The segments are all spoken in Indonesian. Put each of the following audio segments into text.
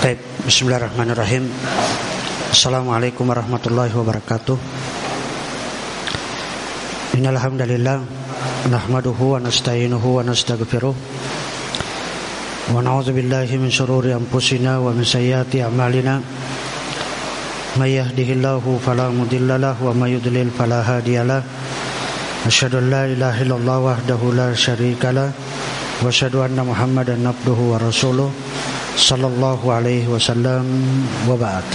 Baik, bismillahirrahmanirrahim. Assalamualaikum warahmatullahi wabarakatuh. Innal hamdalillah nahmaduhu wa nasta'inuhu wa nastaghfiruh. Wa na'udzu billahi min shururi anfusina wa min sayyiati a'malina. May yahdihillahu fala mudilla lahu wa may yudlil fala hadiyalah. Asyhadu an la ilaha illallah wahdahu la syarika lah wa asyhadu anna Muhammadan abduhu wa rasuluh sallallahu alaihi wasallam wa ba'd.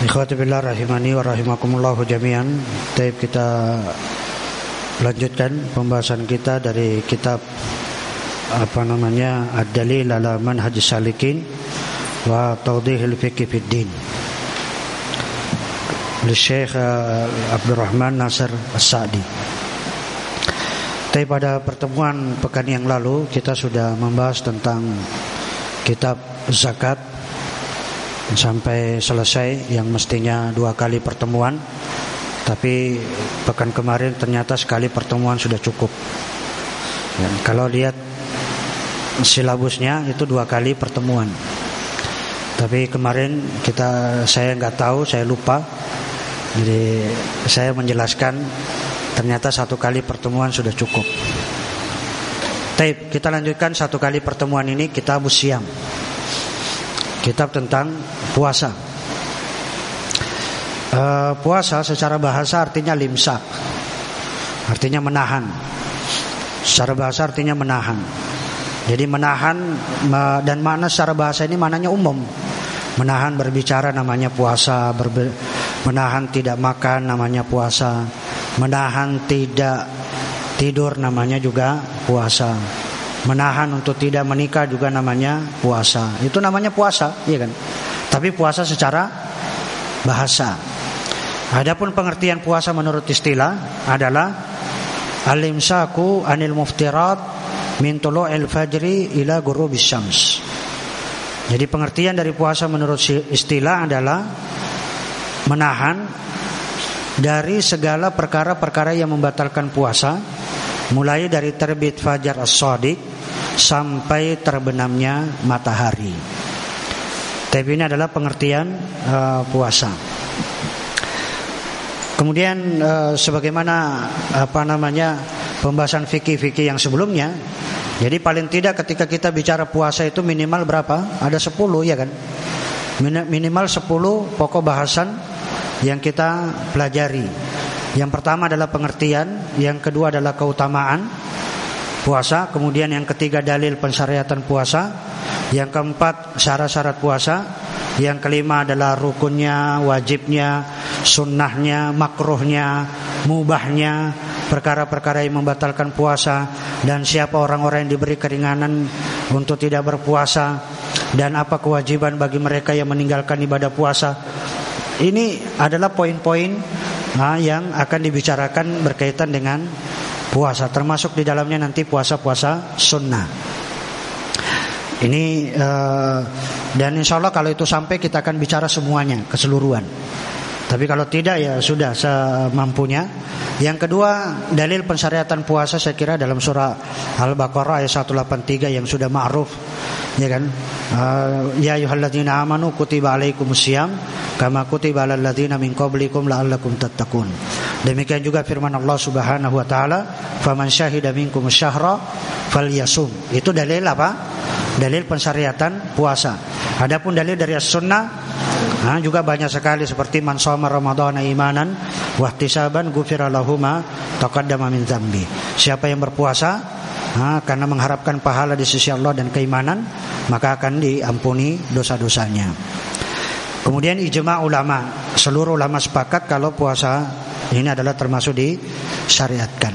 Ikhwati billah rahimani wa rahimakumullah jami'an. Taib kita lanjutkan pembahasan kita dari kitab apa namanya Ad-Dalil ala Manhaj Salikin wa Tawdihil Fiqh fid Din. Oleh Syekh uh, Abdurrahman Nasir As-Sa'di Tapi pada pertemuan pekan yang lalu kita sudah membahas tentang kitab zakat. Sampai selesai yang mestinya dua kali pertemuan. Tapi pekan kemarin ternyata sekali pertemuan sudah cukup. Ya, kalau lihat silabusnya itu dua kali pertemuan. Tapi kemarin kita saya nggak tahu saya lupa. Jadi saya menjelaskan ternyata satu kali pertemuan sudah cukup Tape, kita lanjutkan satu kali pertemuan ini kita siam kitab tentang puasa. Uh, puasa secara bahasa artinya limsak, artinya menahan. Secara bahasa artinya menahan. Jadi menahan dan mana secara bahasa ini mananya umum. Menahan berbicara namanya puasa, berbe, menahan tidak makan namanya puasa, menahan tidak tidur namanya juga puasa. Menahan untuk tidak menikah juga namanya puasa. Itu namanya puasa, iya kan? Tapi puasa secara bahasa. Adapun pengertian puasa menurut istilah adalah al-imsaku anil muftirat min tulu'il fajri ila ghurubis syams. Jadi pengertian dari puasa menurut istilah adalah menahan dari segala perkara-perkara yang membatalkan puasa mulai dari terbit fajar as-shadiq sampai terbenamnya matahari. Tapi ini adalah pengertian uh, puasa. Kemudian uh, sebagaimana apa namanya pembahasan fikih-fikih yang sebelumnya, jadi paling tidak ketika kita bicara puasa itu minimal berapa? Ada 10 ya kan? Minimal 10 pokok bahasan yang kita pelajari. Yang pertama adalah pengertian, yang kedua adalah keutamaan, puasa, kemudian yang ketiga dalil pensyariatan puasa, yang keempat syarat-syarat puasa, yang kelima adalah rukunnya, wajibnya, sunnahnya, makruhnya, mubahnya, perkara-perkara yang membatalkan puasa dan siapa orang-orang yang diberi keringanan untuk tidak berpuasa dan apa kewajiban bagi mereka yang meninggalkan ibadah puasa. Ini adalah poin-poin nah, yang akan dibicarakan berkaitan dengan puasa termasuk di dalamnya nanti puasa-puasa sunnah. Ini uh, dan insya Allah kalau itu sampai kita akan bicara semuanya keseluruhan tapi kalau tidak ya sudah semampunya. Yang kedua, dalil pensyariatan puasa saya kira dalam surah Al-Baqarah ayat 183 yang sudah ma'ruf ya kan? Uh, ya ayyuhalladzina amanu kutiba alaikumusiyam kama kutiba alal ladzina min qablikum la'allakum tattaqun. Demikian juga firman Allah Subhanahu wa taala, "Faman syahida minkum syahra falyasum." Itu dalil apa? Dalil pensyariatan puasa. Adapun dalil dari as-sunnah Nah, juga banyak sekali seperti man shoma ramadhana imanan wa ihtisaban ghufira lahu ma taqaddama min dzambi. Siapa yang berpuasa nah, karena mengharapkan pahala di sisi Allah dan keimanan, maka akan diampuni dosa-dosanya. Kemudian ijma ulama, seluruh ulama sepakat kalau puasa ini adalah termasuk disyariatkan.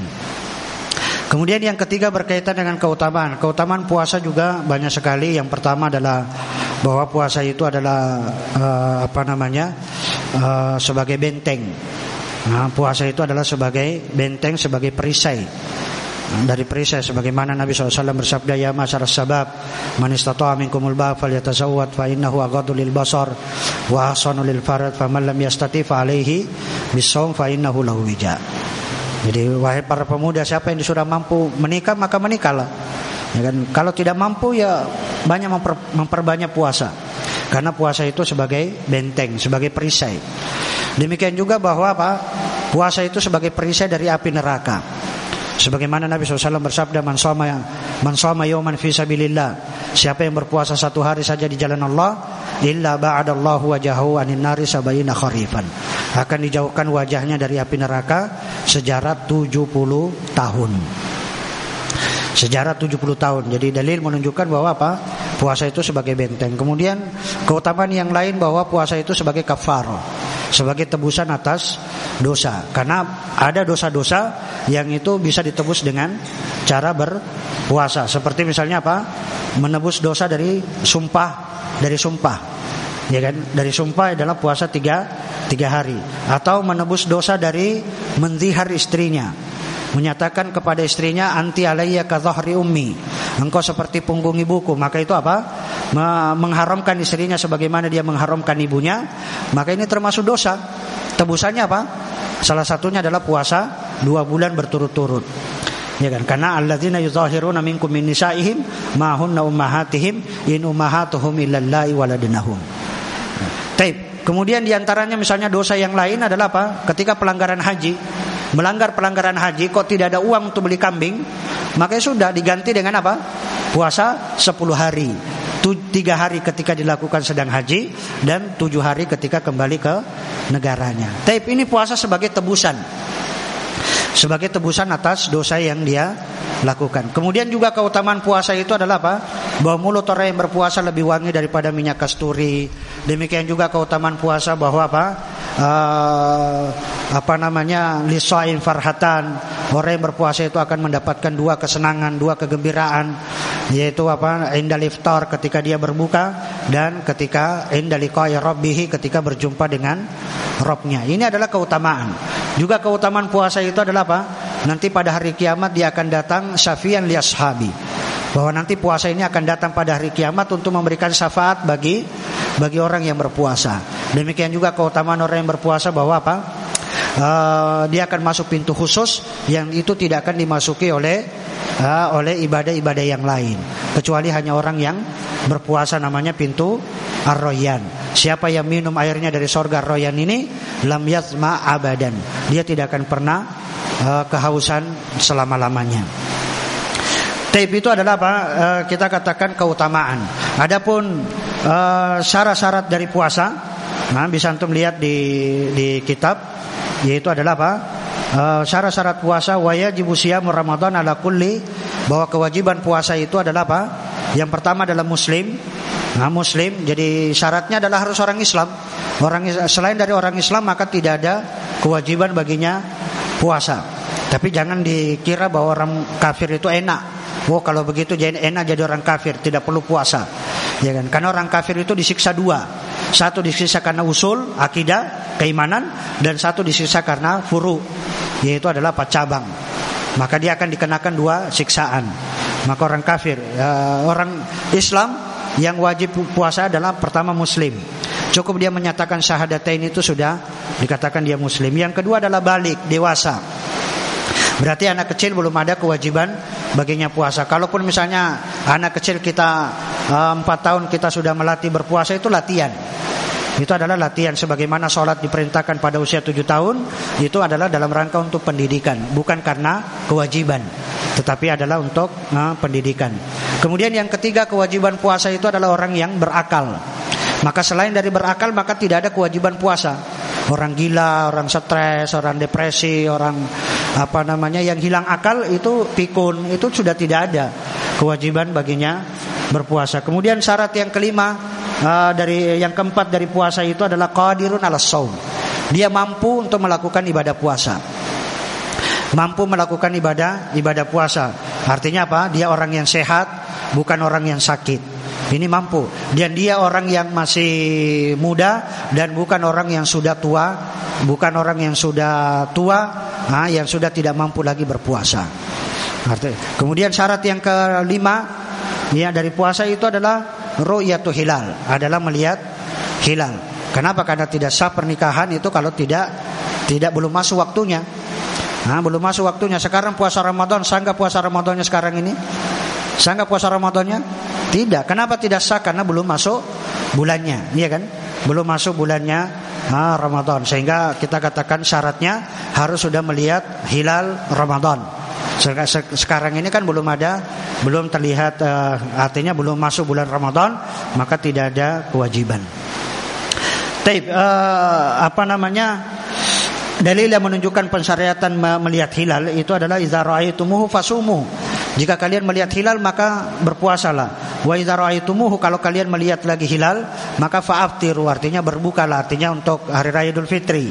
Kemudian yang ketiga berkaitan dengan keutamaan. Keutamaan puasa juga banyak sekali. Yang pertama adalah bahwa puasa itu adalah uh, apa namanya uh, sebagai benteng. Nah, puasa itu adalah sebagai benteng, sebagai perisai. Nah, dari perisai sebagaimana Nabi SAW bersabda ya masyarakat sabab man istata'a minkumul ba falyatazawwad fa innahu aghaddu lil basar wa ahsanu lil farad faman lam yastati fa alaihi bisawm fa innahu lahu wija. Jadi wahai para pemuda siapa yang sudah mampu menikah maka menikahlah. Ya kan? Kalau tidak mampu ya banyak memper, memperbanyak puasa. Karena puasa itu sebagai benteng, sebagai perisai. Demikian juga bahwa apa? Puasa itu sebagai perisai dari api neraka. Sebagaimana Nabi SAW bersabda man soma man soma yawman fi sabilillah. Siapa yang berpuasa satu hari saja di jalan Allah, illa ba'adallahu wajahu anin nari sabayina kharifan. Akan dijauhkan wajahnya dari api neraka sejarah 70 tahun. Sejarah 70 tahun. Jadi dalil menunjukkan bahwa apa? Puasa itu sebagai benteng. Kemudian keutamaan yang lain bahwa puasa itu sebagai kafaro sebagai tebusan atas dosa. Karena ada dosa-dosa yang itu bisa ditebus dengan cara berpuasa. Seperti misalnya apa? Menebus dosa dari sumpah, dari sumpah. Ya kan? Dari sumpah adalah puasa tiga, tiga hari. Atau menebus dosa dari mendihar istrinya. Menyatakan kepada istrinya anti alayya ka ummi. Engkau seperti punggung ibuku. Maka itu apa? Mengharamkan istrinya sebagaimana dia mengharamkan ibunya. Maka ini termasuk dosa. Tebusannya apa? Salah satunya adalah puasa dua bulan berturut-turut ya kan karena alladzina yuzahiruna minkum min nisaihim ma hunna ummahatihim in ummahatuhum illallahi waladnahum Taib. Kemudian di antaranya misalnya dosa yang lain adalah apa? Ketika pelanggaran haji melanggar pelanggaran haji kok tidak ada uang untuk beli kambing maka sudah diganti dengan apa puasa 10 hari tiga hari ketika dilakukan sedang haji dan tujuh hari ketika kembali ke negaranya. Tapi ini puasa sebagai tebusan, sebagai tebusan atas dosa yang dia lakukan. Kemudian juga keutamaan puasa itu adalah apa? Bahwa mulut orang yang berpuasa lebih wangi daripada minyak kasturi. Demikian juga keutamaan puasa bahwa apa? uh, apa namanya lisain farhatan orang yang berpuasa itu akan mendapatkan dua kesenangan dua kegembiraan yaitu apa indal iftar ketika dia berbuka dan ketika indal liqa'i rabbih ketika berjumpa dengan Robnya ini adalah keutamaan juga keutamaan puasa itu adalah apa nanti pada hari kiamat dia akan datang syafian li ashabi bahwa nanti puasa ini akan datang pada hari kiamat untuk memberikan syafaat bagi bagi orang yang berpuasa. Demikian juga keutamaan orang yang berpuasa bahwa apa? Uh, dia akan masuk pintu khusus yang itu tidak akan dimasuki oleh uh, oleh ibadah-ibadah yang lain kecuali hanya orang yang berpuasa namanya pintu Ar-Royan. Siapa yang minum airnya dari sorga Ar-Royan ini lam yasma abadan. Dia tidak akan pernah uh, kehausan selama-lamanya. Taib itu adalah apa? E, kita katakan keutamaan. Adapun eh, syarat-syarat dari puasa, nah bisa antum lihat di di kitab, yaitu adalah apa? Syarat-syarat puasa wajib usia Ramadan ala kulli bahwa kewajiban puasa itu adalah apa? Yang pertama adalah muslim. Nah, muslim jadi syaratnya adalah harus orang Islam. Orang selain dari orang Islam maka tidak ada kewajiban baginya puasa. Tapi jangan dikira bahwa orang kafir itu enak. Oh kalau begitu jadi enak jadi orang kafir tidak perlu puasa, ya kan? Karena orang kafir itu disiksa dua, satu disiksa karena usul akidah keimanan dan satu disiksa karena furu, yaitu adalah empat cabang. Maka dia akan dikenakan dua siksaan. Maka orang kafir, uh, orang Islam yang wajib puasa adalah pertama Muslim. Cukup dia menyatakan syahadatain itu sudah dikatakan dia Muslim. Yang kedua adalah balik dewasa. Berarti anak kecil belum ada kewajiban baginya puasa. Kalaupun misalnya anak kecil kita eh, empat tahun kita sudah melatih berpuasa itu latihan. Itu adalah latihan sebagaimana sholat diperintahkan pada usia tujuh tahun Itu adalah dalam rangka untuk pendidikan Bukan karena kewajiban Tetapi adalah untuk uh, pendidikan Kemudian yang ketiga kewajiban puasa itu adalah orang yang berakal Maka selain dari berakal maka tidak ada kewajiban puasa Orang gila, orang stres, orang depresi, orang apa namanya yang hilang akal itu pikun, itu sudah tidak ada kewajiban baginya berpuasa. Kemudian syarat yang kelima uh, dari yang keempat dari puasa itu adalah qadirun ala saum. Dia mampu untuk melakukan ibadah puasa. Mampu melakukan ibadah ibadah puasa. Artinya apa? Dia orang yang sehat, bukan orang yang sakit. Ini mampu dan dia orang yang masih muda dan bukan orang yang sudah tua, bukan orang yang sudah tua, nah, yang sudah tidak mampu lagi berpuasa. Kemudian syarat yang kelima ya dari puasa itu adalah ru'yatul hilal, adalah melihat hilal. Kenapa? Karena tidak sah pernikahan itu kalau tidak tidak belum masuk waktunya. Nah, belum masuk waktunya. Sekarang puasa Ramadan, sangka puasa Ramadannya sekarang ini? Sangka puasa Ramadannya? Tidak. Kenapa tidak sah? Karena belum masuk bulannya, iya kan? Belum masuk bulannya ah, Ramadan. Sehingga kita katakan syaratnya harus sudah melihat hilal Ramadan. Sekarang ini kan belum ada, belum terlihat, uh, artinya belum masuk bulan Ramadan, maka tidak ada kewajiban. Taib, uh, apa namanya? Dalil yang menunjukkan pensyariatan melihat hilal itu adalah idza ra'aitumuhu fasumu. Jika kalian melihat hilal maka berpuasalah. Wa ra'aitumuhu kalau kalian melihat lagi hilal maka fa'aftiru artinya berbukalah artinya untuk hari raya Idul Fitri.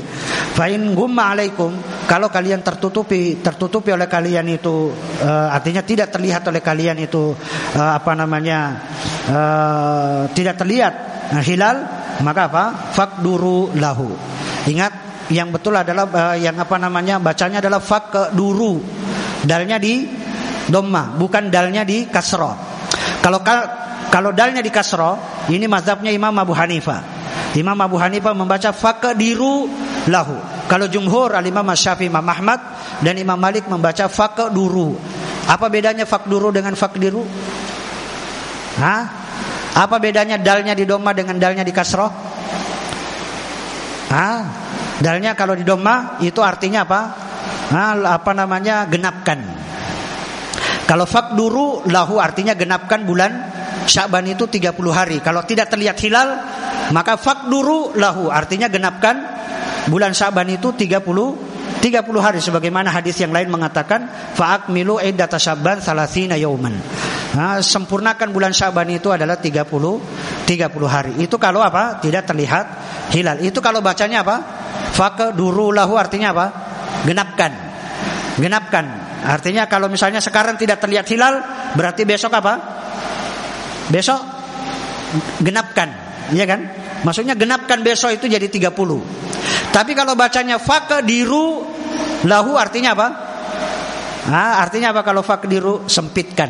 Fa in gumma alaikum kalau kalian tertutupi tertutupi oleh kalian itu uh, artinya tidak terlihat oleh kalian itu uh, apa namanya uh, tidak terlihat uh, hilal maka apa? Fakduru lahu. Ingat yang betul adalah uh, yang apa namanya bacanya adalah fak duru dalnya di domma bukan dalnya di kasro kalau kalau dalnya di kasro ini mazhabnya Imam Abu Hanifah Imam Abu Hanifah membaca fak diru lahu kalau jumhur al Imam Syafi'i Imam Ahmad dan Imam Malik membaca fak duru apa bedanya fak duru dengan fak diru Hah? apa bedanya dalnya di domma dengan dalnya di kasro Hah? Dalnya kalau di doma itu artinya apa? Nah, apa namanya? genapkan. Kalau fakduru lahu artinya genapkan bulan Sya'ban itu 30 hari. Kalau tidak terlihat hilal, maka fakduru lahu artinya genapkan bulan Sya'ban itu 30 30 hari sebagaimana hadis yang lain mengatakan fa'akmilu iddata Sya'ban salasina yauman. Nah, sempurnakan bulan Sya'ban itu adalah 30 30 hari. Itu kalau apa? Tidak terlihat hilal. Itu kalau bacanya apa? duru lahu artinya apa? Genapkan. Genapkan. Artinya kalau misalnya sekarang tidak terlihat hilal, berarti besok apa? Besok genapkan. Iya kan? Maksudnya genapkan besok itu jadi 30. Tapi kalau bacanya diru lahu artinya apa? Nah, artinya apa kalau diru sempitkan?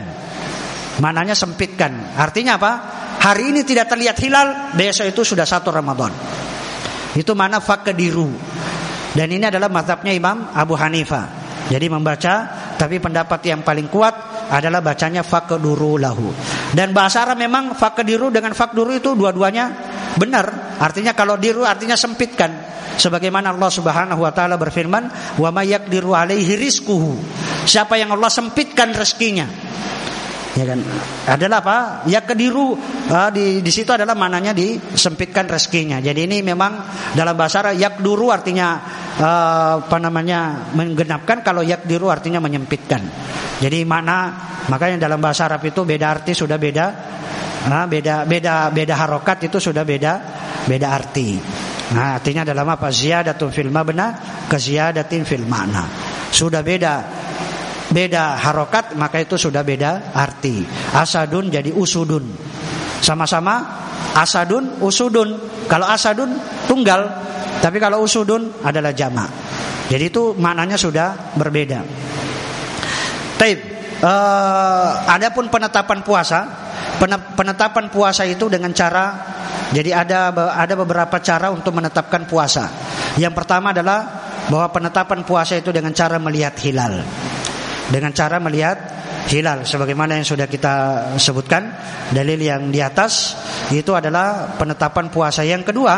Mananya sempitkan. Artinya apa? Hari ini tidak terlihat hilal, besok itu sudah satu Ramadan. Itu mana fakediru. Dan ini adalah mazhabnya Imam Abu Hanifah. Jadi membaca tapi pendapat yang paling kuat adalah bacanya fakduru lahu. Dan bahasa Arab memang fakdiru dengan fakduru itu dua-duanya benar. Artinya kalau diru artinya sempitkan. Sebagaimana Allah Subhanahu wa taala berfirman, "Wa may yaqdiru alaihi rizquhu." Siapa yang Allah sempitkan rezekinya, ya kan? Adalah apa? Ya kediru. Uh, di di situ adalah mananya disempitkan rezekinya. Jadi ini memang dalam bahasa Arab yakduru artinya uh, apa namanya menggenapkan. Kalau yakdiru artinya menyempitkan. Jadi mana makanya dalam bahasa Arab itu beda arti sudah beda uh, beda beda beda harokat itu sudah beda beda arti. Nah artinya dalam apa? Ziyadatun fil mabna keziyadatin fil mana sudah beda beda harokat maka itu sudah beda arti. Asadun jadi usudun. Sama-sama asadun usudun. Kalau asadun tunggal. Tapi kalau usudun adalah jama. Jadi itu maknanya sudah berbeda. Taib. Uh, adapun penetapan puasa penetapan puasa itu dengan cara jadi ada ada beberapa cara untuk menetapkan puasa. Yang pertama adalah bahwa penetapan puasa itu dengan cara melihat hilal dengan cara melihat hilal. Sebagaimana yang sudah kita sebutkan dalil yang di atas itu adalah penetapan puasa. Yang kedua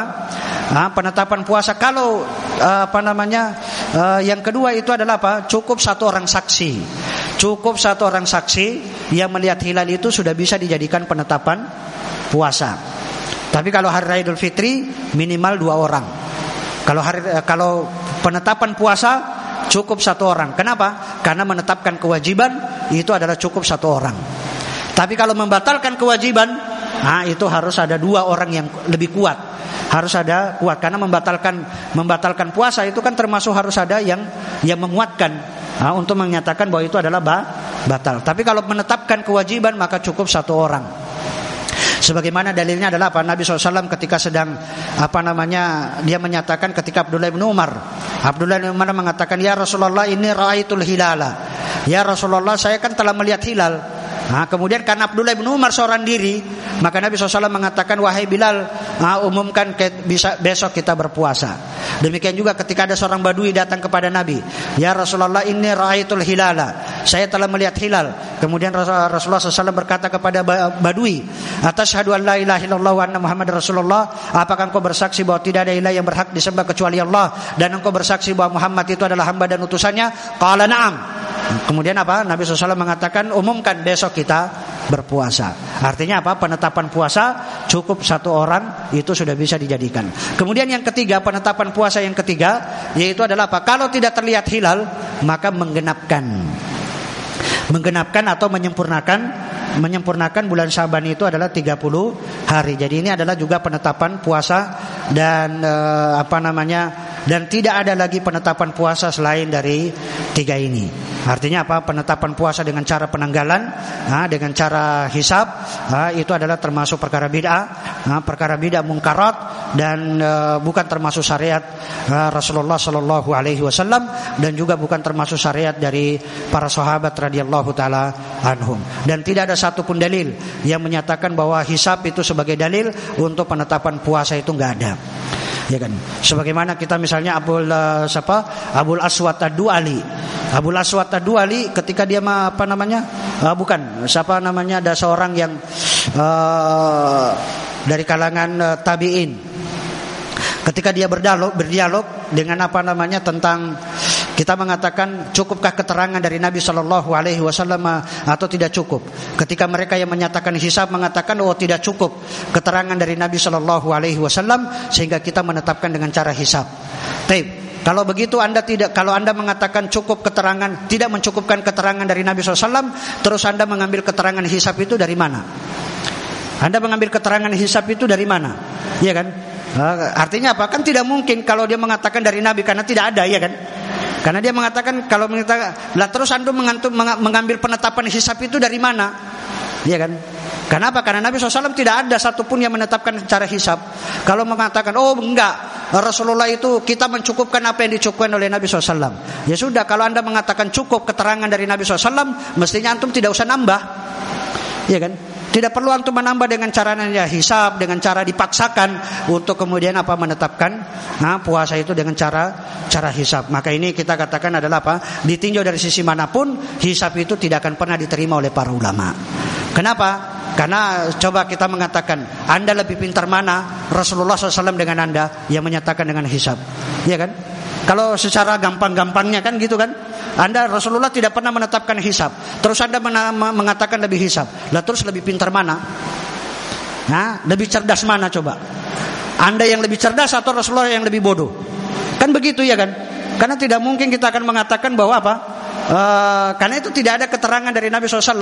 nah, penetapan puasa kalau eh, apa namanya uh, yang kedua itu adalah apa? Cukup satu orang saksi. Cukup satu orang saksi yang melihat hilal itu sudah bisa dijadikan penetapan puasa. Tapi kalau hari raya Idul Fitri minimal dua orang. Kalau hari eh, kalau penetapan puasa cukup satu orang. Kenapa? Karena menetapkan kewajiban itu adalah cukup satu orang. Tapi kalau membatalkan kewajiban, nah itu harus ada dua orang yang lebih kuat. Harus ada kuat karena membatalkan membatalkan puasa itu kan termasuk harus ada yang yang menguatkan nah, untuk menyatakan bahwa itu adalah batal. Tapi kalau menetapkan kewajiban maka cukup satu orang. Sebagaimana dalilnya adalah apa? Nabi SAW ketika sedang apa namanya dia menyatakan ketika Abdullah bin Umar. Abdullah bin Umar mengatakan ya Rasulullah ini raitul hilala. Ya Rasulullah saya kan telah melihat hilal Nah, kemudian karena Abdullah bin Umar seorang diri, maka Nabi SAW mengatakan wahai Bilal, nah, umumkan ke, bisa besok kita berpuasa. Demikian juga ketika ada seorang badui datang kepada Nabi, ya Rasulullah ini raitul hilala. saya telah melihat hilal. Kemudian Rasulullah SAW berkata kepada Badui, atas an la ilaha illallah wa anna Muhammad Rasulullah, apakah engkau bersaksi bahwa tidak ada ilah yang berhak disembah kecuali Allah dan engkau bersaksi bahwa Muhammad itu adalah hamba dan utusannya? Qala na'am. Kemudian apa? Nabi SAW mengatakan umumkan besok kita berpuasa. Artinya apa? Penetapan puasa cukup satu orang itu sudah bisa dijadikan. Kemudian yang ketiga penetapan puasa yang ketiga yaitu adalah apa? Kalau tidak terlihat hilal maka menggenapkan menggenapkan atau menyempurnakan menyempurnakan bulan Syaban itu adalah 30 hari. Jadi ini adalah juga penetapan puasa dan e, apa namanya dan tidak ada lagi penetapan puasa selain dari tiga ini. Artinya apa? Penetapan puasa dengan cara penanggalan, dengan cara hisab, nah, itu adalah termasuk perkara bid'ah, perkara bid'ah mungkarat dan e, bukan termasuk syariat Rasulullah Shallallahu Alaihi Wasallam dan juga bukan termasuk syariat dari para sahabat radhiyallahu taala anhum. Dan tidak ada satupun dalil yang menyatakan bahwa hisab itu sebagai dalil untuk penetapan puasa itu nggak ada ya kan? Sebagaimana kita misalnya Abul uh, siapa? Abul Aswad Ad-Duali. Abul Aswad Ad-Duali ketika dia apa namanya? Uh, bukan siapa namanya? Ada seorang yang uh, dari kalangan uh, tabiin. Ketika dia berdialog berdialog dengan apa namanya tentang kita mengatakan cukupkah keterangan dari Nabi Shallallahu Alaihi Wasallam atau tidak cukup? Ketika mereka yang menyatakan hisab mengatakan oh tidak cukup keterangan dari Nabi Shallallahu Alaihi Wasallam sehingga kita menetapkan dengan cara hisab. Taib. Kalau begitu Anda tidak kalau Anda mengatakan cukup keterangan tidak mencukupkan keterangan dari Nabi SAW terus Anda mengambil keterangan hisab itu dari mana? Anda mengambil keterangan hisab itu dari mana? Iya kan? Artinya apa? Kan tidak mungkin kalau dia mengatakan dari Nabi karena tidak ada, ya kan? Karena dia mengatakan kalau mengatakan lah terus antum mengantum, mengambil penetapan hisap itu dari mana? Iya kan? Kenapa? Karena Nabi SAW tidak ada satupun yang menetapkan secara hisap. Kalau mengatakan, oh enggak, Rasulullah itu kita mencukupkan apa yang dicukupkan oleh Nabi SAW. Ya sudah, kalau anda mengatakan cukup keterangan dari Nabi SAW, mestinya antum tidak usah nambah. Iya kan? Tidak perlu antum menambah dengan cara ya, hisab, dengan cara dipaksakan untuk kemudian apa menetapkan nah, puasa itu dengan cara cara hisab. Maka ini kita katakan adalah apa? Ditinjau dari sisi mana pun, hisab itu tidak akan pernah diterima oleh para ulama. Kenapa? Karena coba kita mengatakan Anda lebih pintar mana Rasulullah SAW dengan Anda yang menyatakan dengan hisab, ya kan? Kalau secara gampang-gampangnya kan gitu kan? Anda Rasulullah tidak pernah menetapkan hisab. Terus Anda mengatakan lebih hisab. Lah terus lebih pintar mana? Nah, lebih cerdas mana coba? Anda yang lebih cerdas atau Rasulullah yang lebih bodoh? Kan begitu ya kan? Karena tidak mungkin kita akan mengatakan bahwa apa? Uh, karena itu tidak ada keterangan dari Nabi SAW.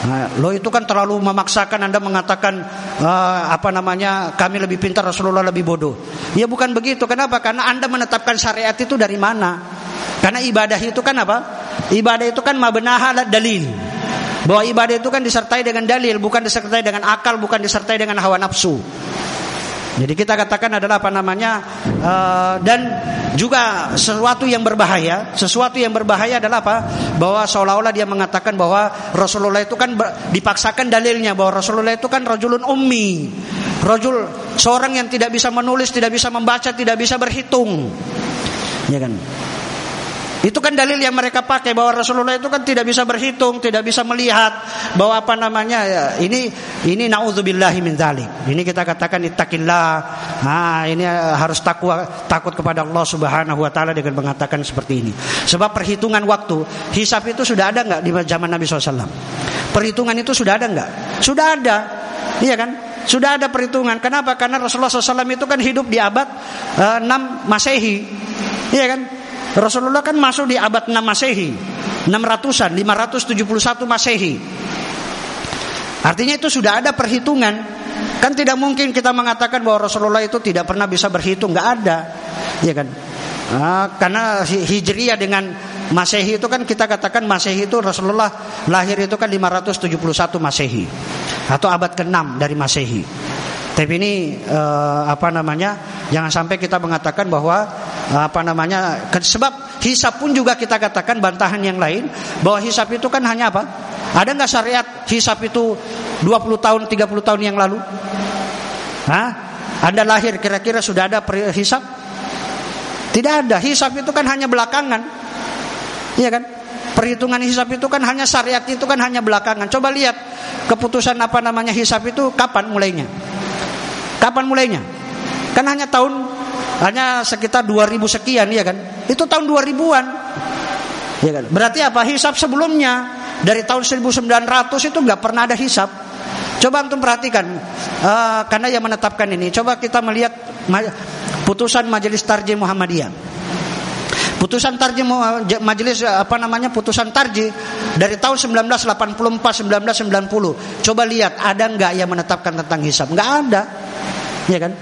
Nah, lo itu kan terlalu memaksakan Anda mengatakan uh, apa namanya kami lebih pintar Rasulullah lebih bodoh. Ya bukan begitu. Kenapa? Karena Anda menetapkan syariat itu dari mana? Karena ibadah itu kan apa? Ibadah itu kan mabnaha dalil. Bahwa ibadah itu kan disertai dengan dalil, bukan disertai dengan akal, bukan disertai dengan hawa nafsu. Jadi kita katakan adalah apa namanya uh, dan juga sesuatu yang berbahaya. Sesuatu yang berbahaya adalah apa? Bahwa seolah-olah dia mengatakan bahwa Rasulullah itu kan dipaksakan dalilnya bahwa Rasulullah itu kan rajulun ummi. Rajul seorang yang tidak bisa menulis, tidak bisa membaca, tidak bisa berhitung. Ya kan? Itu kan dalil yang mereka pakai bahwa Rasulullah itu kan tidak bisa berhitung, tidak bisa melihat bahwa apa namanya ya, ini ini naudzubillahi min dzalik. Ini kita katakan ittaqillah. Nah, ini harus takwa takut kepada Allah Subhanahu wa taala dengan mengatakan seperti ini. Sebab perhitungan waktu, hisab itu sudah ada nggak di zaman Nabi SAW? Perhitungan itu sudah ada nggak? Sudah ada. Iya kan? Sudah ada perhitungan. Kenapa? Karena Rasulullah SAW itu kan hidup di abad uh, eh, 6 Masehi. Iya kan? Rasulullah kan masuk di abad 6 Masehi, 600-an, 571 Masehi. Artinya itu sudah ada perhitungan. Kan tidak mungkin kita mengatakan bahwa Rasulullah itu tidak pernah bisa berhitung, nggak ada. Ya kan? Nah, karena Hijriyah dengan Masehi itu kan kita katakan Masehi itu Rasulullah lahir itu kan 571 Masehi atau abad ke-6 dari Masehi. Tapi ini uh, apa namanya? Jangan sampai kita mengatakan bahwa uh, apa namanya? Sebab hisap pun juga kita katakan bantahan yang lain bahwa hisap itu kan hanya apa? Ada nggak syariat hisap itu 20 tahun, 30 tahun yang lalu? Hah? Anda lahir kira-kira sudah ada hisap? Tidak ada. Hisap itu kan hanya belakangan. Iya kan? Perhitungan hisap itu kan hanya syariat itu kan hanya belakangan. Coba lihat keputusan apa namanya hisap itu kapan mulainya? Kapan mulainya? Kan hanya tahun hanya sekitar 2000 sekian ya kan? Itu tahun 2000-an. Ya kan? Berarti apa? Hisap sebelumnya dari tahun 1900 itu nggak pernah ada hisap. Coba antum perhatikan uh, karena yang menetapkan ini. Coba kita melihat putusan Majelis Tarjih Muhammadiyah. Putusan tarji majelis apa namanya putusan tarji dari tahun 1984 1990. Coba lihat ada nggak yang menetapkan tentang hisab? Nggak ada, ya kan?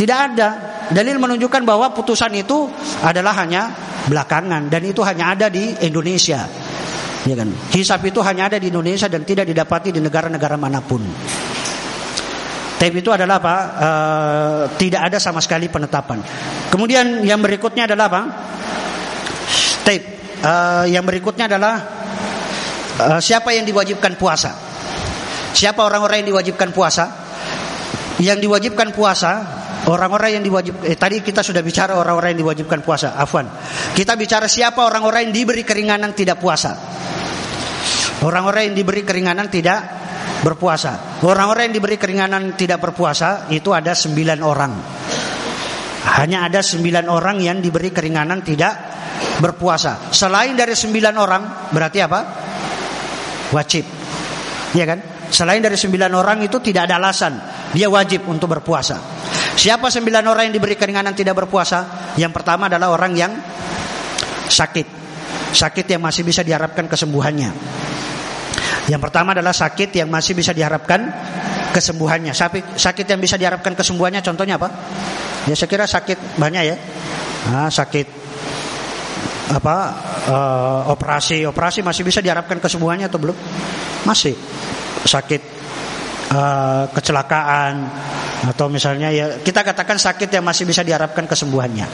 Tidak ada. Dalil menunjukkan bahwa putusan itu adalah hanya belakangan dan itu hanya ada di Indonesia. Ya kan? Hisab itu hanya ada di Indonesia dan tidak didapati di negara-negara mana pun. Tapi itu adalah apa? E, tidak ada sama sekali penetapan. Kemudian yang berikutnya adalah apa? Tape. Uh, yang berikutnya adalah uh, siapa yang diwajibkan puasa? Siapa orang-orang yang diwajibkan puasa? Yang diwajibkan puasa Orang-orang yang diwajib eh, tadi kita sudah bicara orang-orang yang diwajibkan puasa. Afwan. Kita bicara siapa orang-orang yang diberi keringanan tidak puasa. Orang-orang yang diberi keringanan tidak berpuasa. Orang-orang yang diberi keringanan tidak berpuasa itu ada sembilan orang. Hanya ada sembilan orang yang diberi keringanan tidak berpuasa. Selain dari sembilan orang, berarti apa? Wajib. Ya kan? Selain dari sembilan orang itu tidak ada alasan. Dia wajib untuk berpuasa. Siapa sembilan orang yang diberi keringanan tidak berpuasa? Yang pertama adalah orang yang sakit. Sakit yang masih bisa diharapkan kesembuhannya. Yang pertama adalah sakit yang masih bisa diharapkan kesembuhannya. Sakit, sakit yang bisa diharapkan kesembuhannya contohnya apa? Ya saya kira sakit banyak ya. Nah, sakit apa uh, operasi operasi masih bisa diharapkan kesembuhannya atau belum? Masih. Sakit uh, kecelakaan atau misalnya ya kita katakan sakit yang masih bisa diharapkan kesembuhannya.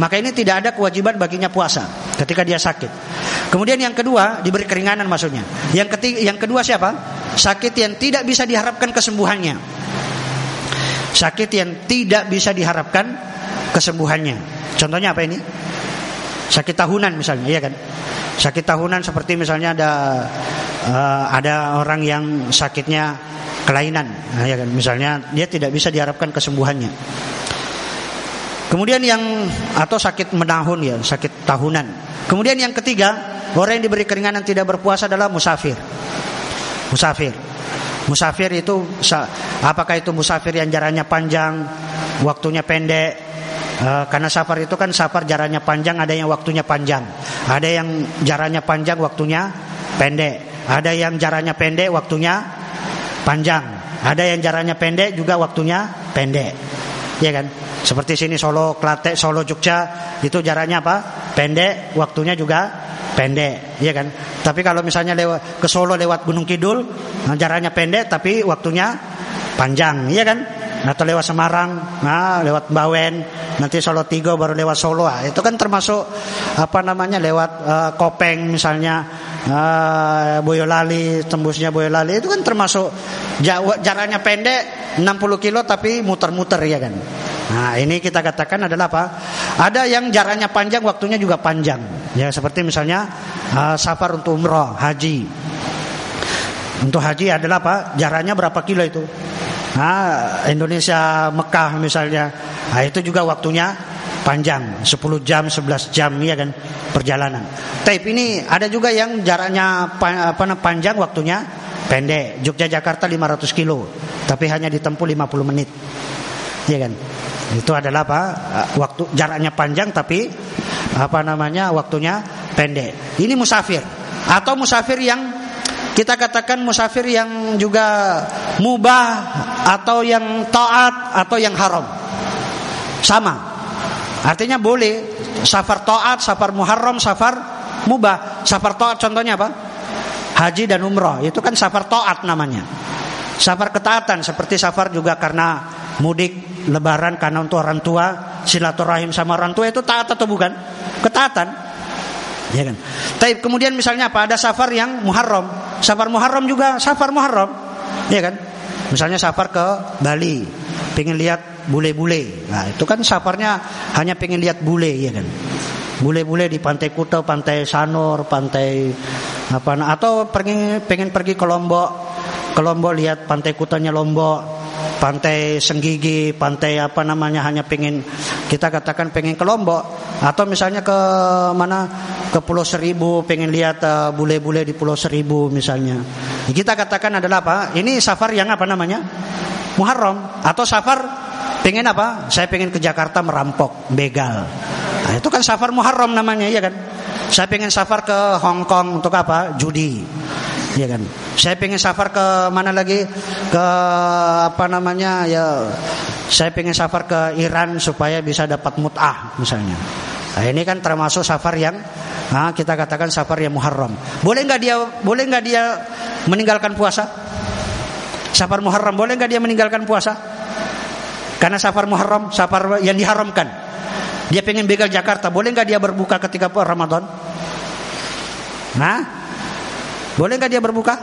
Maka ini tidak ada kewajiban baginya puasa ketika dia sakit. Kemudian yang kedua diberi keringanan maksudnya. Yang ketiga yang kedua siapa? Sakit yang tidak bisa diharapkan kesembuhannya. Sakit yang tidak bisa diharapkan kesembuhannya. Contohnya apa ini sakit tahunan misalnya, ya kan? Sakit tahunan seperti misalnya ada uh, ada orang yang sakitnya kelainan, nah, ya kan? Misalnya dia tidak bisa diharapkan kesembuhannya. Kemudian yang atau sakit menahun ya, sakit tahunan. Kemudian yang ketiga, orang yang diberi keringanan tidak berpuasa adalah musafir. Musafir. Musafir itu apakah itu musafir yang jaraknya panjang, waktunya pendek, Uh, karena safar itu kan safar jaraknya panjang, ada yang waktunya panjang, ada yang jaraknya panjang, waktunya pendek, ada yang jaraknya pendek, waktunya panjang, ada yang jaraknya pendek juga waktunya pendek, ya kan? Seperti sini Solo, Klaten, Solo, Jogja itu jaraknya apa? Pendek, waktunya juga pendek, ya kan? Tapi kalau misalnya lewat ke Solo lewat Gunung Kidul, nah, jaraknya pendek tapi waktunya panjang, ya kan? Atau lewat Semarang, nah, lewat Bawen, nanti Solo Tigo baru lewat Solo. Nah, itu kan termasuk apa namanya lewat uh, Kopeng misalnya uh, Boyolali, tembusnya Boyolali itu kan termasuk jaraknya pendek 60 kilo tapi muter-muter ya kan. Nah, ini kita katakan adalah apa? Ada yang jaraknya panjang, waktunya juga panjang. Ya, seperti misalnya uh, safar untuk umroh, haji. Untuk haji adalah apa? Jaraknya berapa kilo itu? Nah, Indonesia Mekah misalnya, nah, itu juga waktunya panjang, 10 jam, 11 jam ya kan perjalanan. Tapi ini ada juga yang jaraknya apa panjang waktunya pendek. Jogja Jakarta 500 kilo, tapi hanya ditempuh 50 menit. Ya kan? Itu adalah apa? Waktu jaraknya panjang tapi apa namanya? waktunya pendek. Ini musafir atau musafir yang kita katakan musafir yang juga mubah atau yang taat atau yang haram. Sama. Artinya boleh safar taat, safar muharram, safar mubah. Safar taat contohnya apa? Haji dan umrah. Itu kan safar taat namanya. Safar ketaatan seperti safar juga karena mudik, lebaran karena untuk orang tua, silaturahim sama orang tua itu taat atau bukan? Ketaatan. Ya kan? Tapi kemudian misalnya apa? Ada safar yang Muharram. Safar Muharram juga safar Muharram. Ya kan? Misalnya safar ke Bali, pengen lihat bule-bule. Nah, itu kan safarnya hanya pengen lihat bule, ya kan? bule-bule di pantai Kuta, pantai Sanur, pantai apa atau pengen pengen pergi ke Lombok, ke Lombok lihat pantai Kutanya Lombok, pantai Senggigi, pantai apa namanya hanya pengen kita katakan pengen ke Lombok atau misalnya ke mana ke Pulau Seribu pengen lihat uh, bule-bule di Pulau Seribu misalnya. Kita katakan adalah apa? Ini safar yang apa namanya? Muharram atau safar pengen apa? Saya pengen ke Jakarta merampok, begal. Nah, itu kan safar Muharram namanya, ya kan? Saya pengen safar ke Hong Kong untuk apa? Judi. Ya kan? Saya pengen safar ke mana lagi? Ke apa namanya? Ya saya pengen safar ke Iran supaya bisa dapat mut'ah misalnya. Nah, ini kan termasuk safar yang nah, kita katakan safar yang Muharram. Boleh nggak dia boleh nggak dia meninggalkan puasa? Safar Muharram boleh nggak dia meninggalkan puasa? Karena safar Muharram safar yang diharamkan. Dia pengen begal Jakarta, boleh nggak dia berbuka ketika Ramadan? Nah, boleh nggak dia berbuka?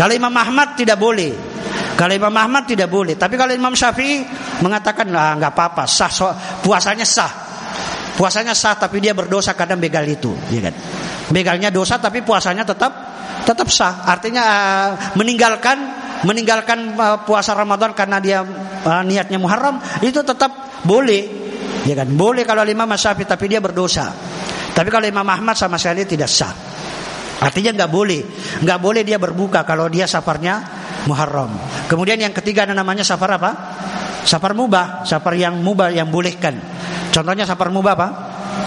Kalau Imam Ahmad tidak boleh. Kalau Imam Ahmad tidak boleh. Tapi kalau Imam Syafi'i mengatakan ah, nggak apa-apa, sah so, puasanya sah. Puasanya sah tapi dia berdosa karena begal itu, ya kan? Begalnya dosa tapi puasanya tetap tetap sah. Artinya uh, meninggalkan meninggalkan uh, puasa Ramadan karena dia uh, niatnya Muharram itu tetap boleh, ya kan? Boleh kalau Imam Syafi'i tapi dia berdosa. Tapi kalau Imam Ahmad sama sekali tidak sah. Artinya nggak boleh, nggak boleh dia berbuka kalau dia safarnya Muharram. Kemudian yang ketiga ada namanya safar apa? Safar mubah, safar yang mubah yang bolehkan. Contohnya safar mubah apa?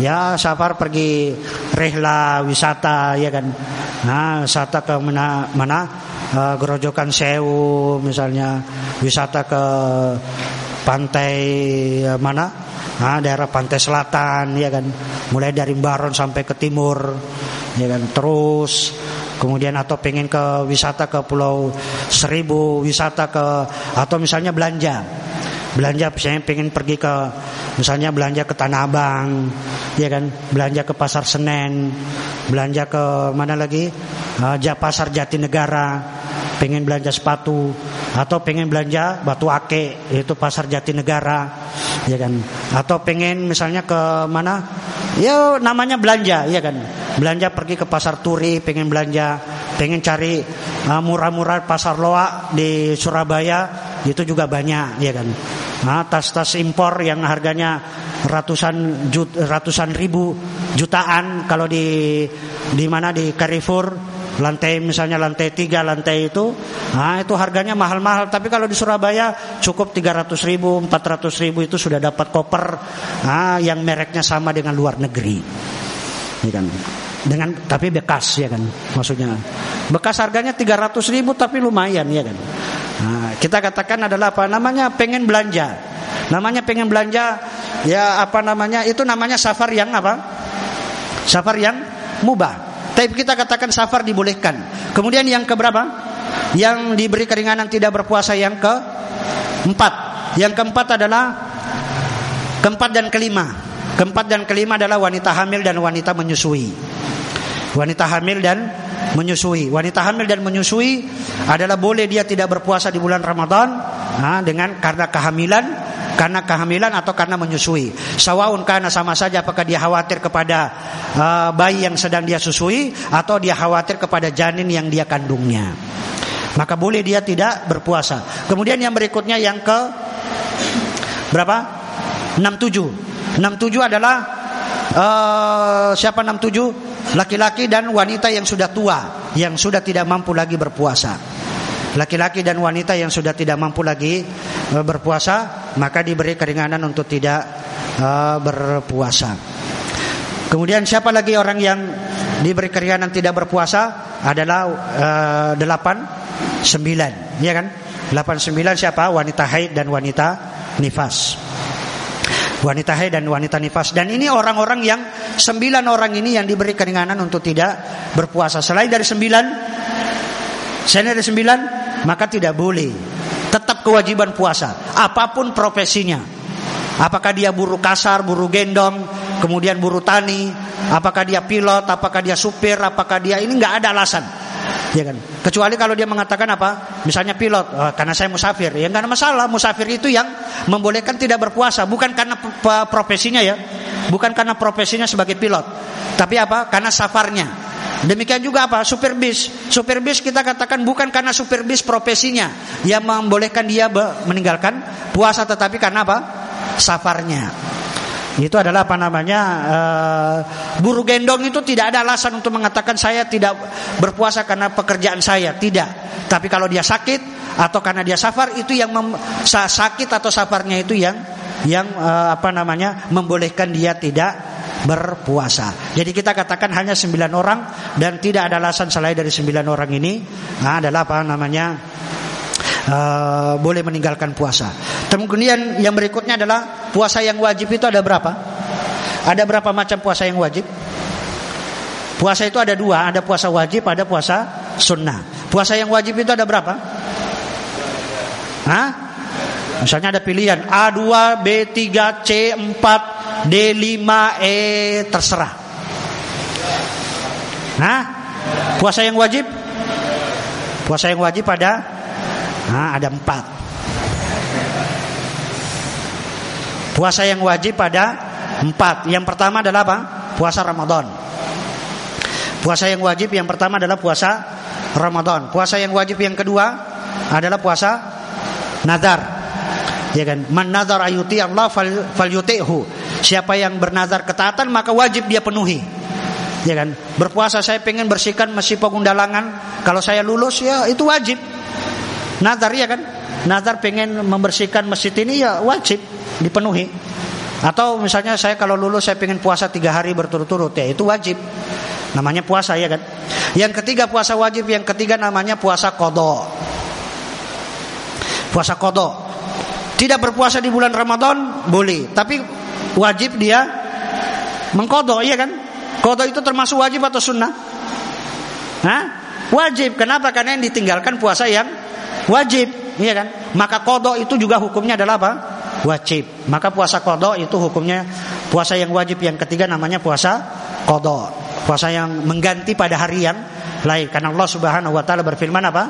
Ya safar pergi rehla wisata ya kan. Nah, wisata ke mana mana uh, Gerojokan Sewu misalnya, wisata ke pantai eh, mana? Nah, daerah pantai selatan ya kan. Mulai dari Baron sampai ke timur ya kan. Terus kemudian atau pengen ke wisata ke Pulau Seribu, wisata ke atau misalnya belanja. Belanja misalnya pengen pergi ke misalnya belanja ke Tanah Abang, ya kan? Belanja ke Pasar Senen, belanja ke mana lagi? Uh, Pasar Jatinegara pengen belanja sepatu atau pengen belanja batu ake itu pasar Jatinegara ya kan atau pengen misalnya ke mana ya namanya belanja ya kan belanja pergi ke pasar Turi pengen belanja pengen cari uh, murah-murah pasar loa di Surabaya itu juga banyak ya kan? Nah, tas-tas impor yang harganya ratusan jut, ratusan ribu jutaan kalau di di mana di Carrefour lantai misalnya lantai tiga lantai itu nah itu harganya mahal-mahal. Tapi kalau di Surabaya cukup 300 ribu 400 ribu itu sudah dapat koper nah, yang mereknya sama dengan luar negeri ya kan dengan tapi bekas ya kan maksudnya bekas harganya 300 ribu tapi lumayan ya kan nah, kita katakan adalah apa namanya pengen belanja namanya pengen belanja ya apa namanya itu namanya safar yang apa safar yang mubah tapi kita katakan safar dibolehkan. Kemudian yang keberapa? Yang diberi keringanan tidak berpuasa yang ke empat. Yang keempat adalah keempat dan kelima. Keempat dan kelima adalah wanita hamil dan wanita menyusui. Wanita hamil dan menyusui. Wanita hamil dan menyusui adalah boleh dia tidak berpuasa di bulan Ramadan nah, dengan karena kehamilan karena kehamilan atau karena menyusui. Sawaun karena sama saja apakah dia khawatir kepada uh, bayi yang sedang dia susui atau dia khawatir kepada janin yang dia kandungnya. Maka boleh dia tidak berpuasa. Kemudian yang berikutnya yang ke berapa? 67. 67 adalah uh, siapa 67? Laki-laki dan wanita yang sudah tua, yang sudah tidak mampu lagi berpuasa laki-laki dan wanita yang sudah tidak mampu lagi e, berpuasa maka diberi keringanan untuk tidak uh, berpuasa. Kemudian siapa lagi orang yang diberi keringanan tidak berpuasa adalah uh, delapan sembilan, ya kan? Delapan sembilan siapa? Wanita haid dan wanita nifas. Wanita haid dan wanita nifas. Dan ini orang-orang yang sembilan orang ini yang diberi keringanan untuk tidak berpuasa. Selain dari sembilan, selain dari sembilan, maka tidak boleh. Tetap kewajiban puasa, apa pun profesinya. Apakah dia buruh kasar, buruh gendong, kemudian buruh tani, apakah dia pilot, apakah dia supir, apakah dia ini nggak ada alasan. Ya kan? Kecuali kalau dia mengatakan apa? Misalnya pilot, oh, karena saya musafir, ya ada masalah. Musafir itu yang membolehkan tidak berpuasa, bukan karena profesinya ya. bukan karena profesinya sebagai pilot, tapi apa? Karena safarnya. Demikian juga apa? Supir bis. Supir bis kita katakan bukan karena supir bis profesinya yang membolehkan dia meninggalkan puasa tetapi karena apa? Safarnya. Itu adalah apa namanya uh, buru gendong itu tidak ada alasan untuk mengatakan saya tidak berpuasa karena pekerjaan saya tidak. Tapi kalau dia sakit atau karena dia safar itu yang sakit atau safarnya itu yang yang uh, apa namanya membolehkan dia tidak berpuasa. Jadi kita katakan hanya sembilan orang dan tidak ada alasan selain dari sembilan orang ini nah, adalah apa namanya uh, boleh meninggalkan puasa. Kemudian yang berikutnya adalah puasa yang wajib itu ada berapa? Ada berapa macam puasa yang wajib? Puasa itu ada dua, ada puasa wajib, ada puasa sunnah. Puasa yang wajib itu ada berapa? Hah? Misalnya ada pilihan A2, B3, C4, D5, E terserah. Hah? Puasa yang wajib? Puasa yang wajib ada Nah, ada empat. Puasa yang wajib ada empat. Yang pertama adalah apa? Puasa Ramadan. Puasa yang wajib yang pertama adalah puasa Ramadan. Puasa yang wajib yang kedua adalah puasa nazar. Ya kan? Man nazar ayuti Allah fal, yuti'hu. Siapa yang bernazar ketaatan maka wajib dia penuhi. Ya kan? Berpuasa saya pengen bersihkan masjid Pagundalangan. Kalau saya lulus ya itu wajib. Nazar ya kan? Nazar pengen membersihkan masjid ini ya wajib dipenuhi. Atau misalnya saya kalau lulus saya pengen puasa tiga hari berturut-turut ya itu wajib. Namanya puasa ya kan? Yang ketiga puasa wajib, yang ketiga namanya puasa kodo. Puasa kodo. Tidak berpuasa di bulan Ramadan boleh, tapi wajib dia mengkodo, iya kan? Kodo itu termasuk wajib atau sunnah? Hah? Wajib. Kenapa? Karena yang ditinggalkan puasa yang Wajib, iya kan? Maka kodok itu juga hukumnya adalah apa? Wajib. Maka puasa kodok itu hukumnya puasa yang wajib. Yang ketiga namanya puasa kodok. Puasa yang mengganti pada hari yang lain. Karena Allah Subhanahu Wa Taala berfirman apa?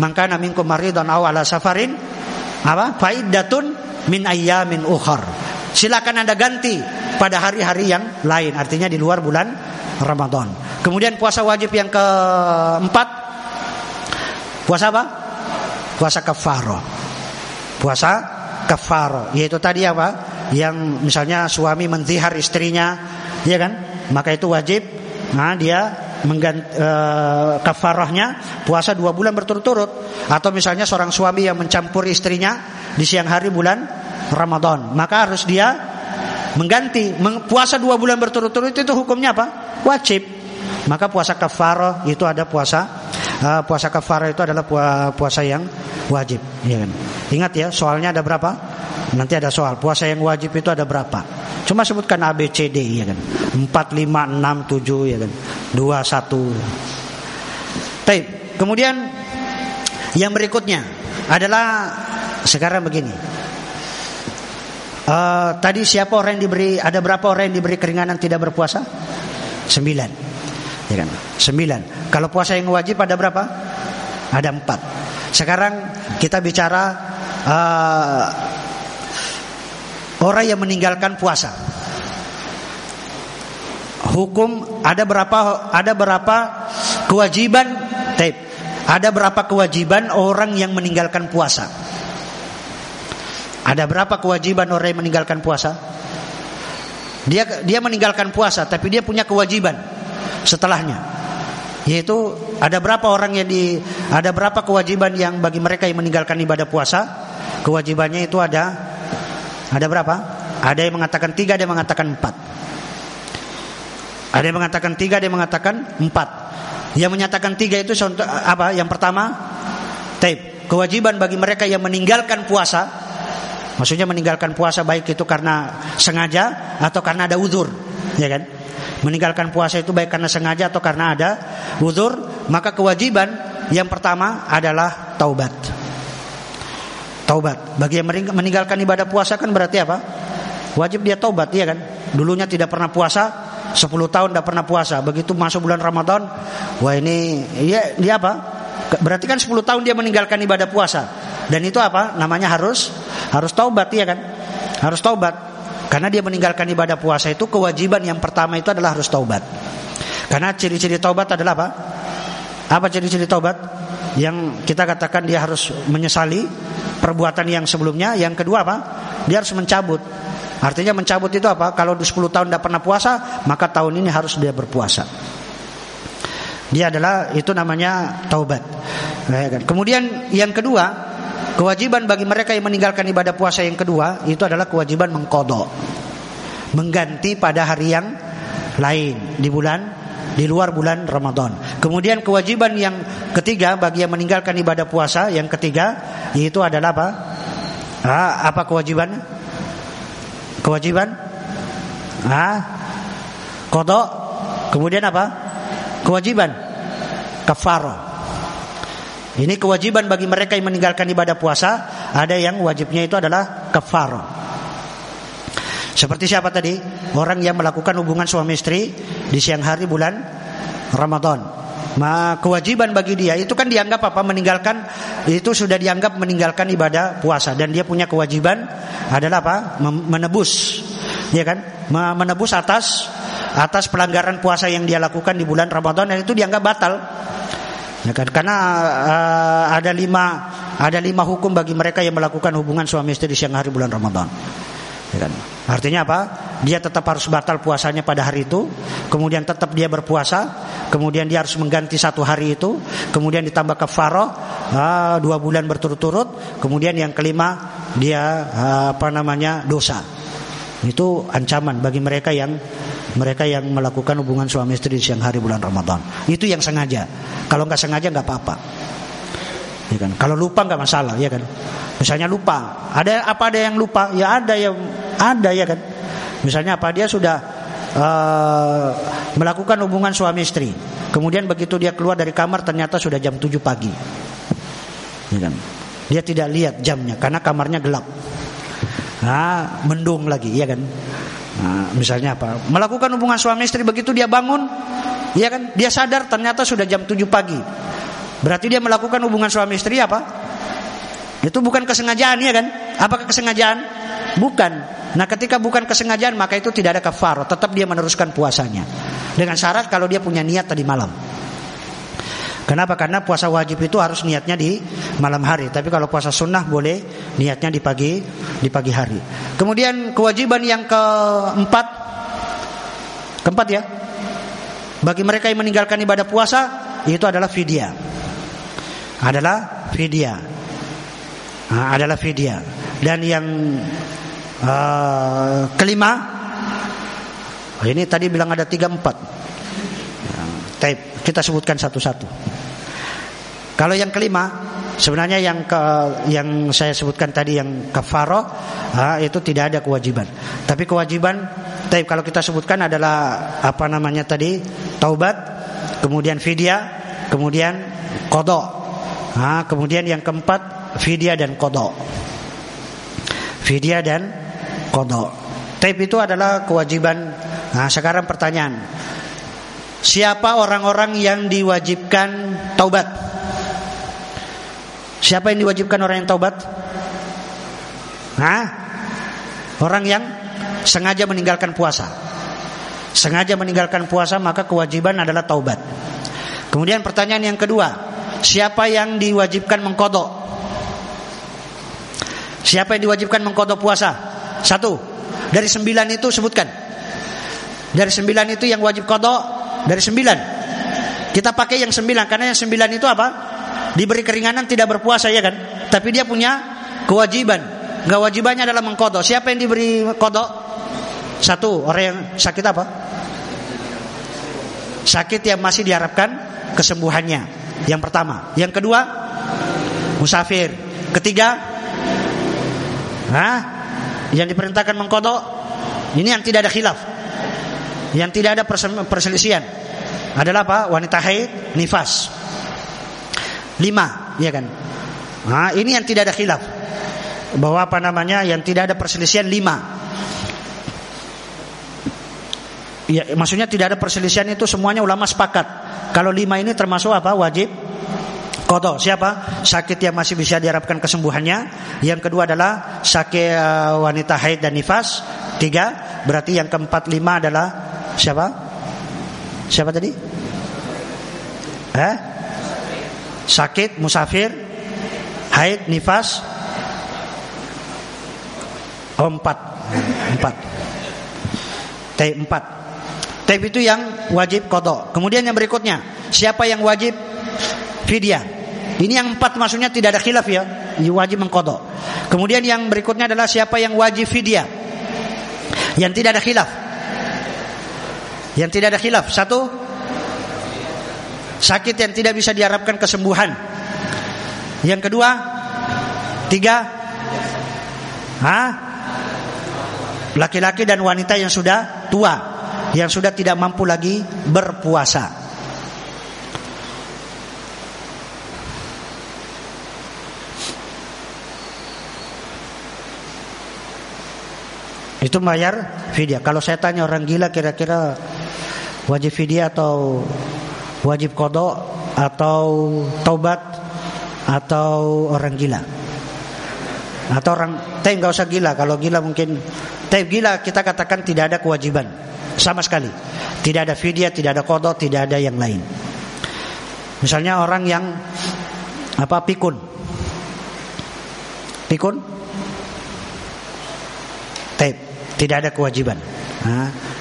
Maka minkum maridun aw ala safarin apa? Faidatun min ayyamin ukhar. Silakan Anda ganti pada hari-hari yang lain. Artinya di luar bulan Ramadan. Kemudian puasa wajib yang keempat puasa apa? Puasa kafaro. Puasa kafaro. Yaitu tadi apa? Yang misalnya suami menzihar istrinya, ya kan? Maka itu wajib. Nah dia mengganti e, kafarahnya puasa dua bulan berturut-turut. Atau misalnya seorang suami yang mencampur istrinya di siang hari bulan Ramadan. Maka harus dia mengganti. Puasa dua bulan berturut-turut itu hukumnya apa? Wajib. Maka puasa kafarah itu ada puasa uh, puasa kafara itu adalah puasa yang wajib ya kan? Ingat ya soalnya ada berapa? Nanti ada soal puasa yang wajib itu ada berapa? Cuma sebutkan A B C D ya kan? 4 5 6 7 ya kan? 2 1 Baik, kemudian yang berikutnya adalah sekarang begini. Uh, tadi siapa orang yang diberi ada berapa orang yang diberi keringanan tidak berpuasa? Sembilan ya kan? Sembilan. Kalau puasa yang wajib ada berapa? Ada empat. Sekarang kita bicara uh, orang yang meninggalkan puasa. Hukum ada berapa? Ada berapa kewajiban? Tape. Ada berapa kewajiban orang yang meninggalkan puasa? Ada berapa kewajiban orang yang meninggalkan puasa? Dia dia meninggalkan puasa, tapi dia punya kewajiban setelahnya. Yaitu ada berapa orang yang di ada berapa kewajiban yang bagi mereka yang meninggalkan ibadah puasa? Kewajibannya itu ada ada berapa? Ada yang mengatakan tiga, ada yang mengatakan empat. Ada yang mengatakan tiga, ada yang mengatakan empat. Yang menyatakan tiga itu apa? Yang pertama, tape. Kewajiban bagi mereka yang meninggalkan puasa, maksudnya meninggalkan puasa baik itu karena sengaja atau karena ada uzur, ya kan? Meninggalkan puasa itu baik karena sengaja atau karena ada uzur, maka kewajiban yang pertama adalah taubat. Taubat. Bagi yang meninggalkan ibadah puasa kan berarti apa? Wajib dia taubat, ya kan? Dulunya tidak pernah puasa, 10 tahun tidak pernah puasa. Begitu masuk bulan Ramadan, wah ini ya dia apa? Berarti kan 10 tahun dia meninggalkan ibadah puasa. Dan itu apa? Namanya harus harus taubat, ya kan? Harus taubat. Karena dia meninggalkan ibadah puasa itu kewajiban yang pertama itu adalah harus taubat. Karena ciri-ciri taubat adalah apa? Apa ciri-ciri taubat? Yang kita katakan dia harus menyesali perbuatan yang sebelumnya. Yang kedua apa? Dia harus mencabut. Artinya mencabut itu apa? Kalau 10 tahun tidak pernah puasa, maka tahun ini harus dia berpuasa. Dia adalah itu namanya taubat. Ya kan? Kemudian yang kedua, kewajiban bagi mereka yang meninggalkan ibadah puasa yang kedua itu adalah kewajiban mengkodok, mengganti pada hari yang lain di bulan di luar bulan Ramadan. Kemudian kewajiban yang ketiga bagi yang meninggalkan ibadah puasa yang ketiga yaitu adalah apa? Ah, apa kewajiban? Kewajiban? Ah, kodok. Kemudian apa? Kewajiban kafarah. Ini kewajiban bagi mereka yang meninggalkan ibadah puasa. Ada yang wajibnya itu adalah kafarah. Seperti siapa tadi? Orang yang melakukan hubungan suami istri di siang hari bulan Ramadan. Ma kewajiban bagi dia itu kan dianggap apa meninggalkan itu sudah dianggap meninggalkan ibadah puasa dan dia punya kewajiban adalah apa menebus ya kan menebus atas atas pelanggaran puasa yang dia lakukan di bulan Ramadan dan itu dianggap batal. Ya kan? Karena uh, ada lima ada lima hukum bagi mereka yang melakukan hubungan suami istri di siang hari bulan Ramadan. Ya kan? Artinya apa? Dia tetap harus batal puasanya pada hari itu, kemudian tetap dia berpuasa, kemudian dia harus mengganti satu hari itu, kemudian ditambah kafaroh uh, dua bulan berturut-turut, kemudian yang kelima dia uh, apa namanya dosa. Itu ancaman bagi mereka yang mereka yang melakukan hubungan suami istri di siang hari bulan Ramadan. Itu yang sengaja. Kalau nggak sengaja nggak apa-apa. Ya kan? Kalau lupa nggak masalah, ya kan? Misalnya lupa, ada apa ada yang lupa? Ya ada yang ada ya kan? Misalnya apa dia sudah uh, melakukan hubungan suami istri, kemudian begitu dia keluar dari kamar ternyata sudah jam 7 pagi, ya kan? Dia tidak lihat jamnya karena kamarnya gelap. Nah, mendung lagi, ya kan? Nah, misalnya apa? Melakukan hubungan suami istri begitu dia bangun, ya kan? Dia sadar ternyata sudah jam 7 pagi. Berarti dia melakukan hubungan suami istri apa? Itu bukan kesengajaan ya kan? Apakah kesengajaan? Bukan. Nah, ketika bukan kesengajaan maka itu tidak ada kafar, tetap dia meneruskan puasanya. Dengan syarat kalau dia punya niat tadi malam. Kenapa? Karena puasa wajib itu harus niatnya di malam hari. Tapi kalau puasa sunnah boleh niatnya di pagi di pagi hari. Kemudian kewajiban yang keempat, keempat ya, bagi mereka yang meninggalkan ibadah puasa itu adalah fidyah. Adalah fidyah. Nah, adalah fidyah. Dan yang uh, kelima, ini tadi bilang ada tiga empat. Tape, kita sebutkan satu-satu. Kalau yang kelima, sebenarnya yang ke, yang saya sebutkan tadi yang kafaro itu tidak ada kewajiban. Tapi kewajiban, tape kalau kita sebutkan adalah apa namanya tadi taubat, kemudian fidyah, kemudian kodok. Kemudian yang keempat fidyah dan kodok. Fidyah dan kodok. Tape itu adalah kewajiban. Nah, sekarang pertanyaan, Siapa orang-orang yang diwajibkan taubat? Siapa yang diwajibkan orang yang taubat? Hah? Orang yang sengaja meninggalkan puasa. Sengaja meninggalkan puasa maka kewajiban adalah taubat. Kemudian pertanyaan yang kedua, siapa yang diwajibkan mengkodok? Siapa yang diwajibkan mengkodok puasa? Satu, dari sembilan itu sebutkan. Dari sembilan itu yang wajib kodok dari sembilan. Kita pakai yang sembilan karena yang sembilan itu apa? Diberi keringanan tidak berpuasa ya kan? Tapi dia punya kewajiban. Kewajibannya adalah mengkodok. Siapa yang diberi kodok? Satu orang yang sakit apa? Sakit yang masih diharapkan kesembuhannya. Yang pertama. Yang kedua, musafir. Ketiga, Hah? yang diperintahkan mengkodok. Ini yang tidak ada khilaf yang tidak ada perselisihan adalah apa? Wanita haid, nifas. Lima, ya kan? Nah, ini yang tidak ada khilaf. Bahwa apa namanya? Yang tidak ada perselisihan lima. Ya, maksudnya tidak ada perselisihan itu semuanya ulama sepakat. Kalau lima ini termasuk apa? Wajib kodok. Siapa? Sakit yang masih bisa diharapkan kesembuhannya. Yang kedua adalah sakit uh, wanita haid dan nifas. tiga. Berarti yang keempat lima adalah siapa? Siapa tadi? Eh? Sakit, musafir, haid, nifas. Oh, empat, empat. T empat. T itu yang wajib kodok. Kemudian yang berikutnya, siapa yang wajib fidyah? Ini yang empat maksudnya tidak ada khilaf ya, wajib mengkodok. Kemudian yang berikutnya adalah siapa yang wajib fidyah? Yang tidak ada khilaf. Yang tidak ada khilaf. Satu, sakit yang tidak bisa diharapkan kesembuhan. Yang kedua, tiga, ah, laki-laki dan wanita yang sudah tua, yang sudah tidak mampu lagi berpuasa. Itu bayar fidyah. Kalau saya tanya orang gila kira-kira wajib fidyah atau wajib kodok atau taubat atau orang gila. Atau orang tapi nggak usah gila. Kalau gila mungkin tapi gila kita katakan tidak ada kewajiban. Sama sekali. Tidak ada fidyah tidak ada kodok tidak ada yang lain. Misalnya orang yang apa pikun. Pikun? Tape tidak ada kewajiban. Nah.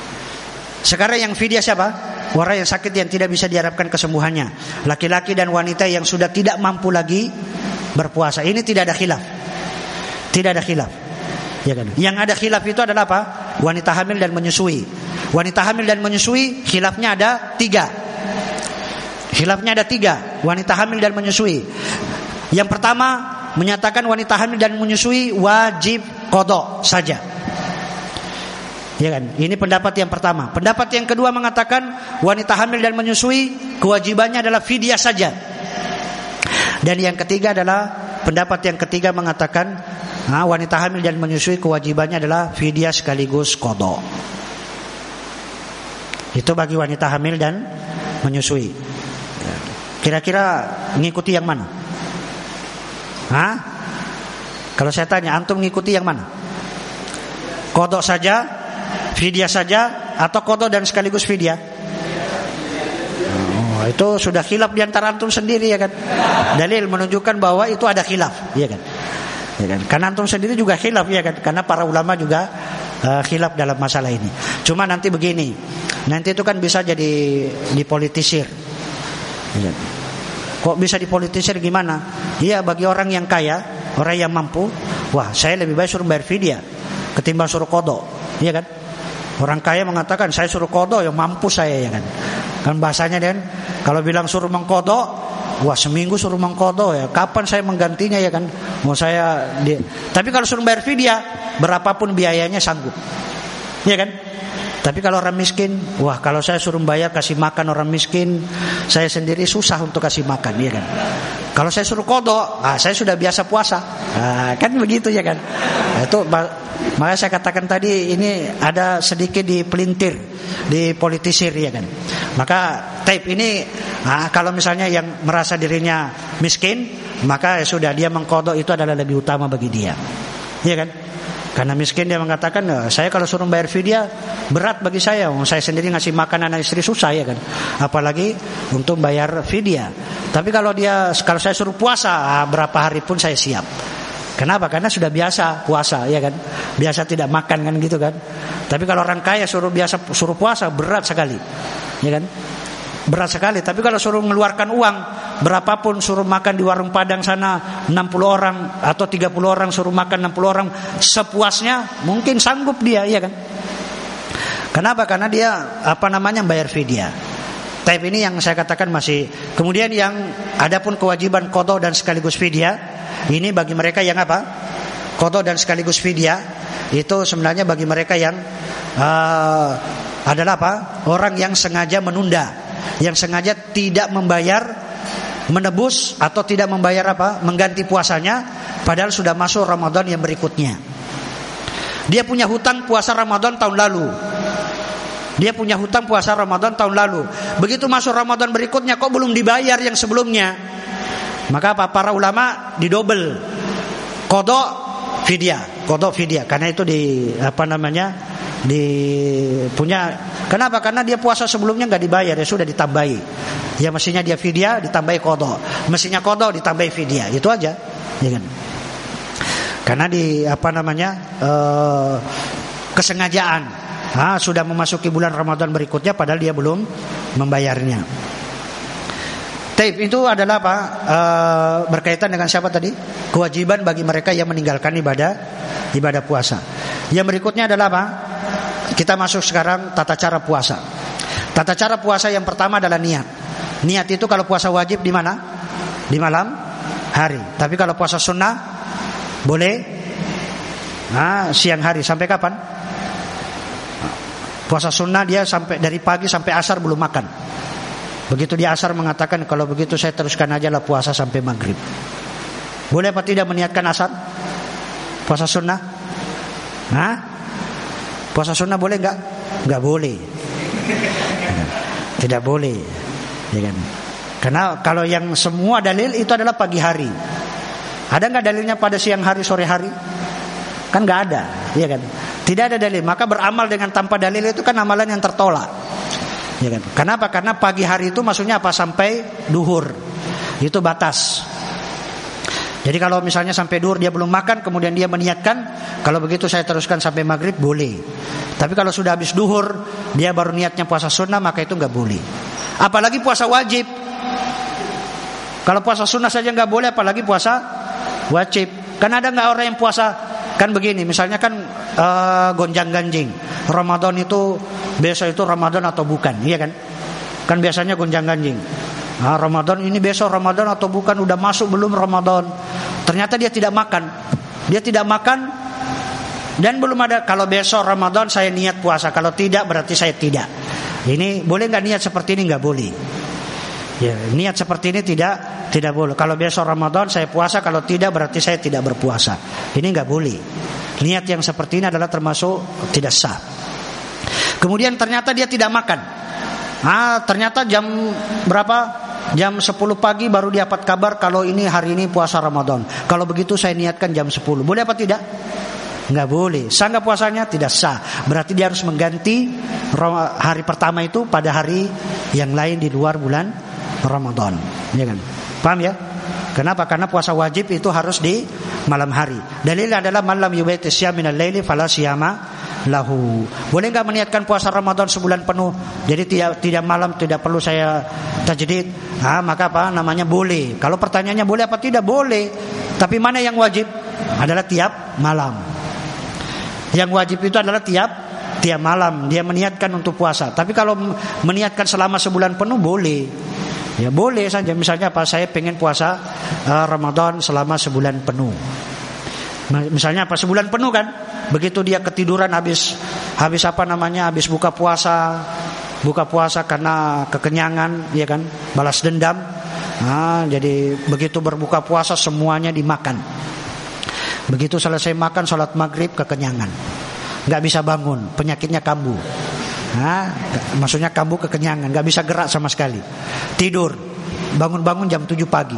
Sekarang yang fidyah siapa Orang yang sakit yang tidak bisa diharapkan kesembuhannya. Laki-laki dan wanita yang sudah tidak mampu lagi berpuasa. Ini tidak ada khilaf. Tidak ada khilaf. Ya kan? Yang ada khilaf itu adalah apa? Wanita hamil dan menyusui. Wanita hamil dan menyusui khilafnya ada tiga. Khilafnya ada tiga. Wanita hamil dan menyusui. Yang pertama menyatakan wanita hamil dan menyusui wajib kodok saja. Ya kan? Ini pendapat yang pertama. Pendapat yang kedua mengatakan wanita hamil dan menyusui kewajibannya adalah fidyah saja. Dan yang ketiga adalah pendapat yang ketiga mengatakan nah, wanita hamil dan menyusui kewajibannya adalah fidyah sekaligus kodok. Itu bagi wanita hamil dan menyusui. Kira-kira mengikuti yang mana? Hah? Kalau saya tanya, antum mengikuti yang mana? Kodok saja Fidyah saja atau kodo dan sekaligus fidyah? Oh, itu sudah khilaf di antara antum sendiri ya kan. Dalil menunjukkan bahwa itu ada khilaf, ya kan. Ya kan? Karena antum sendiri juga khilaf ya kan. Karena para ulama juga uh, khilaf dalam masalah ini. Cuma nanti begini. Nanti itu kan bisa jadi dipolitisir. Ya. Kok bisa dipolitisir gimana? Iya bagi orang yang kaya, orang yang mampu, wah saya lebih baik suruh bayar fidyah ketimbang suruh kodok, iya kan? Orang kaya mengatakan saya suruh kodok yang mampu saya ya kan. Kan bahasanya kan kalau bilang suruh mengkodok, wah seminggu suruh mengkodok ya. Kapan saya menggantinya ya kan? Mau saya di... Tapi kalau suruh bayar fidyah, berapapun biayanya sanggup. Ya kan? Tapi kalau orang miskin, wah kalau saya suruh bayar kasih makan orang miskin, saya sendiri susah untuk kasih makan, ya kan? Kalau saya suruh kodok, ah, saya sudah biasa puasa, ah, kan begitu ya kan? Nah, itu Makanya saya katakan tadi ini ada sedikit dipelintir, dipolitisir ya kan. Maka tape ini nah, kalau misalnya yang merasa dirinya miskin, maka ya sudah dia mengkodok itu adalah lebih utama bagi dia. Iya kan? Karena miskin dia mengatakan, eh, saya kalau suruh bayar fidyah berat bagi saya. Saya sendiri ngasih makan anak istri susah ya kan. Apalagi untuk bayar fidyah. Tapi kalau dia kalau saya suruh puasa, ah, berapa hari pun saya siap. Kenapa? Karena sudah biasa puasa, ya kan? Biasa tidak makan kan gitu kan. Tapi kalau orang kaya suruh biasa suruh puasa berat sekali. Ya kan? Berat sekali. Tapi kalau suruh mengeluarkan uang berapapun suruh makan di warung Padang sana 60 orang atau 30 orang suruh makan 60 orang sepuasnya mungkin sanggup dia, ya kan? Kenapa? Karena dia apa namanya bayar fidyah. Tapi ini yang saya katakan masih. Kemudian yang adapun kewajiban kodok dan sekaligus fidyah ini bagi mereka yang apa? Kodo dan sekaligus fidyah itu sebenarnya bagi mereka yang uh, adalah apa? Orang yang sengaja menunda, yang sengaja tidak membayar menebus atau tidak membayar apa? Mengganti puasanya padahal sudah masuk Ramadan yang berikutnya. Dia punya hutang puasa Ramadan tahun lalu. Dia punya hutang puasa Ramadan tahun lalu. Begitu masuk Ramadan berikutnya kok belum dibayar yang sebelumnya? Maka apa para ulama didobel kodok fidyah, kodok fidyah karena itu di apa namanya di punya kenapa? Karena dia puasa sebelumnya nggak dibayar. Ya sudah ditambahi. Ya mestinya dia vidya ditambahi kodo mestinya kodo ditambahi vidya itu aja. Ya kan? Karena di apa namanya eh, kesengajaan. Ah, sudah memasuki bulan Ramadan berikutnya padahal dia belum membayarnya. Taib itu adalah apa? E, berkaitan dengan siapa tadi? Kewajiban bagi mereka yang meninggalkan ibadah ibadah puasa. Yang berikutnya adalah apa? Kita masuk sekarang tata cara puasa. Tata cara puasa yang pertama adalah niat. Niat itu kalau puasa wajib di mana? Di malam hari. Tapi kalau puasa sunnah boleh nah, siang hari sampai kapan? Puasa sunnah dia sampai dari pagi sampai asar belum makan. Begitu dia asar mengatakan kalau begitu saya teruskan aja lah puasa sampai maghrib. Boleh apa tidak meniatkan asar? Puasa sunnah? Hah? Puasa sunnah boleh nggak? Nggak boleh. Tidak boleh. Ya kan? Karena kalau yang semua dalil itu adalah pagi hari. Ada nggak dalilnya pada siang hari sore hari? Kan nggak ada, ya kan? Tidak ada dalil. Maka beramal dengan tanpa dalil itu kan amalan yang tertolak. Ya kan? Kenapa? Karena pagi hari itu maksudnya apa? Sampai duhur. Itu batas. Jadi kalau misalnya sampai duhur dia belum makan, kemudian dia meniatkan, kalau begitu saya teruskan sampai maghrib boleh. Tapi kalau sudah habis duhur, dia baru niatnya puasa sunnah, maka itu nggak boleh. Apalagi puasa wajib. Kalau puasa sunnah saja nggak boleh, apalagi puasa wajib. Kan ada nggak orang yang puasa Kan begini, misalnya kan uh, gonjang ganjing. Ramadan itu besok itu Ramadan atau bukan, iya kan? Kan biasanya gonjang ganjing. Nah, Ramadan ini besok Ramadan atau bukan udah masuk belum Ramadan. Ternyata dia tidak makan. Dia tidak makan dan belum ada kalau besok Ramadan saya niat puasa, kalau tidak berarti saya tidak. Ini boleh nggak niat seperti ini nggak boleh. Ya, niat seperti ini tidak tidak boleh. Kalau besok Ramadan saya puasa, kalau tidak berarti saya tidak berpuasa. Ini nggak boleh. Niat yang seperti ini adalah termasuk tidak sah. Kemudian ternyata dia tidak makan. Ah, ternyata jam berapa? Jam 10 pagi baru dapat kabar kalau ini hari ini puasa Ramadan. Kalau begitu saya niatkan jam 10. Boleh apa tidak? Enggak boleh. Sah nggak puasanya? Tidak sah. Berarti dia harus mengganti hari pertama itu pada hari yang lain di luar bulan Ramadan, ya kan? Paham ya? Kenapa? Karena puasa wajib itu harus di malam hari. Dalil adalah malam yubaiti min al-laili fala lahu. Boleh enggak meniatkan puasa Ramadan sebulan penuh? Jadi tidak tidak malam tidak perlu saya tajdid. Ah, maka apa namanya boleh. Kalau pertanyaannya boleh apa tidak? Boleh. Tapi mana yang wajib? Adalah tiap malam. Yang wajib itu adalah tiap tiap malam dia meniatkan untuk puasa. Tapi kalau meniatkan selama sebulan penuh boleh. Ya boleh saja misalnya apa saya pengen puasa uh, Ramadan selama sebulan penuh. Misalnya apa sebulan penuh kan? Begitu dia ketiduran habis habis apa namanya? habis buka puasa, buka puasa karena kekenyangan, ya kan? Balas dendam. Nah, jadi begitu berbuka puasa semuanya dimakan. Begitu selesai makan sholat maghrib kekenyangan, nggak bisa bangun, penyakitnya kambuh. Nah, maksudnya kamu kekenyangan, nggak bisa gerak sama sekali. Tidur, bangun-bangun jam 7 pagi.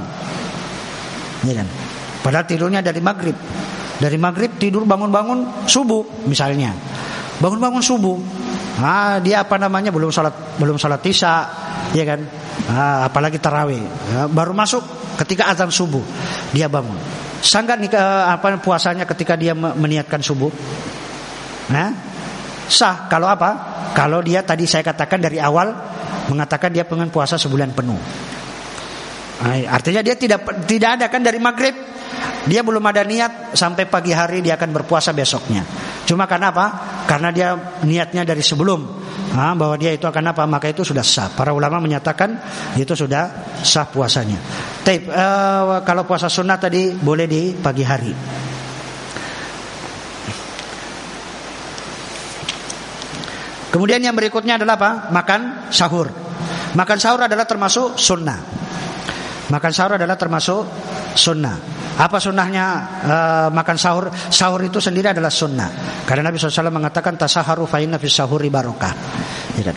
Ya kan? Padahal tidurnya dari maghrib. Dari maghrib tidur bangun-bangun subuh misalnya. Bangun-bangun subuh. Ah, dia apa namanya belum salat belum salat isya, ya kan? Ah, apalagi tarawih. Ya, baru masuk ketika azan subuh dia bangun. Sangat nih apa puasanya ketika dia meniatkan subuh? Nah, sah kalau apa? Kalau dia tadi saya katakan dari awal mengatakan dia pengen puasa sebulan penuh. Nah, artinya dia tidak tidak ada kan dari maghrib dia belum ada niat sampai pagi hari dia akan berpuasa besoknya. Cuma karena apa? Karena dia niatnya dari sebelum nah, bahwa dia itu akan apa maka itu sudah sah. Para ulama menyatakan itu sudah sah puasanya. Tapi uh, kalau puasa sunnah tadi boleh di pagi hari. Kemudian yang berikutnya adalah apa? Makan sahur. Makan sahur adalah termasuk sunnah. Makan sahur adalah termasuk sunnah. Apa sunnahnya uh, makan sahur? Sahur itu sendiri adalah sunnah. Karena Nabi SAW mengatakan tasaharu fa fis sahuri barokah. Ya kan?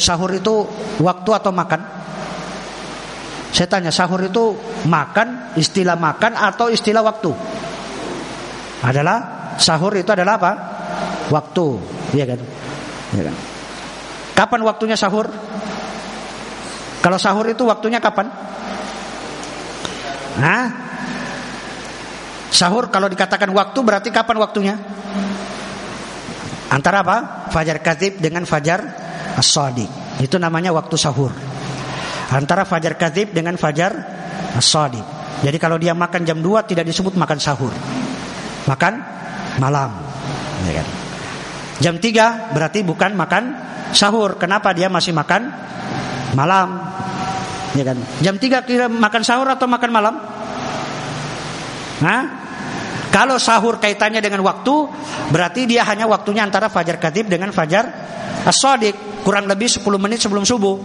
Sahur itu waktu atau makan? Saya tanya, sahur itu makan, istilah makan atau istilah waktu? Adalah sahur itu adalah apa? Waktu. Iya kan? Iya kan? Kapan waktunya sahur? Kalau sahur itu waktunya kapan? Hah? Sahur kalau dikatakan waktu berarti kapan waktunya? Antara apa? Fajar katib dengan fajar as-sadiq. Itu namanya waktu sahur. Antara fajar katib dengan fajar as-sadiq. Jadi kalau dia makan jam 2 tidak disebut makan sahur. Makan malam. Ya kan? Jam 3 berarti bukan makan sahur. Kenapa dia masih makan malam? Ya kan? Jam 3 kira makan sahur atau makan malam? Hah? Kalau sahur kaitannya dengan waktu, berarti dia hanya waktunya antara fajar katib dengan fajar as-sadiq, kurang lebih 10 menit sebelum subuh.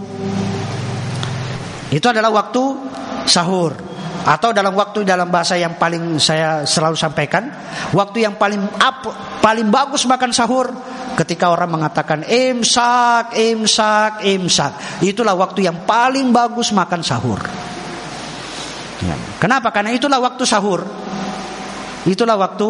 Itu adalah waktu sahur. Atau dalam waktu dalam bahasa yang paling saya selalu sampaikan, waktu yang paling up, paling bagus makan sahur ketika orang mengatakan imsak, imsak, imsak. Itulah waktu yang paling bagus makan sahur. Ya. Kenapa? Karena itulah waktu sahur. Itulah waktu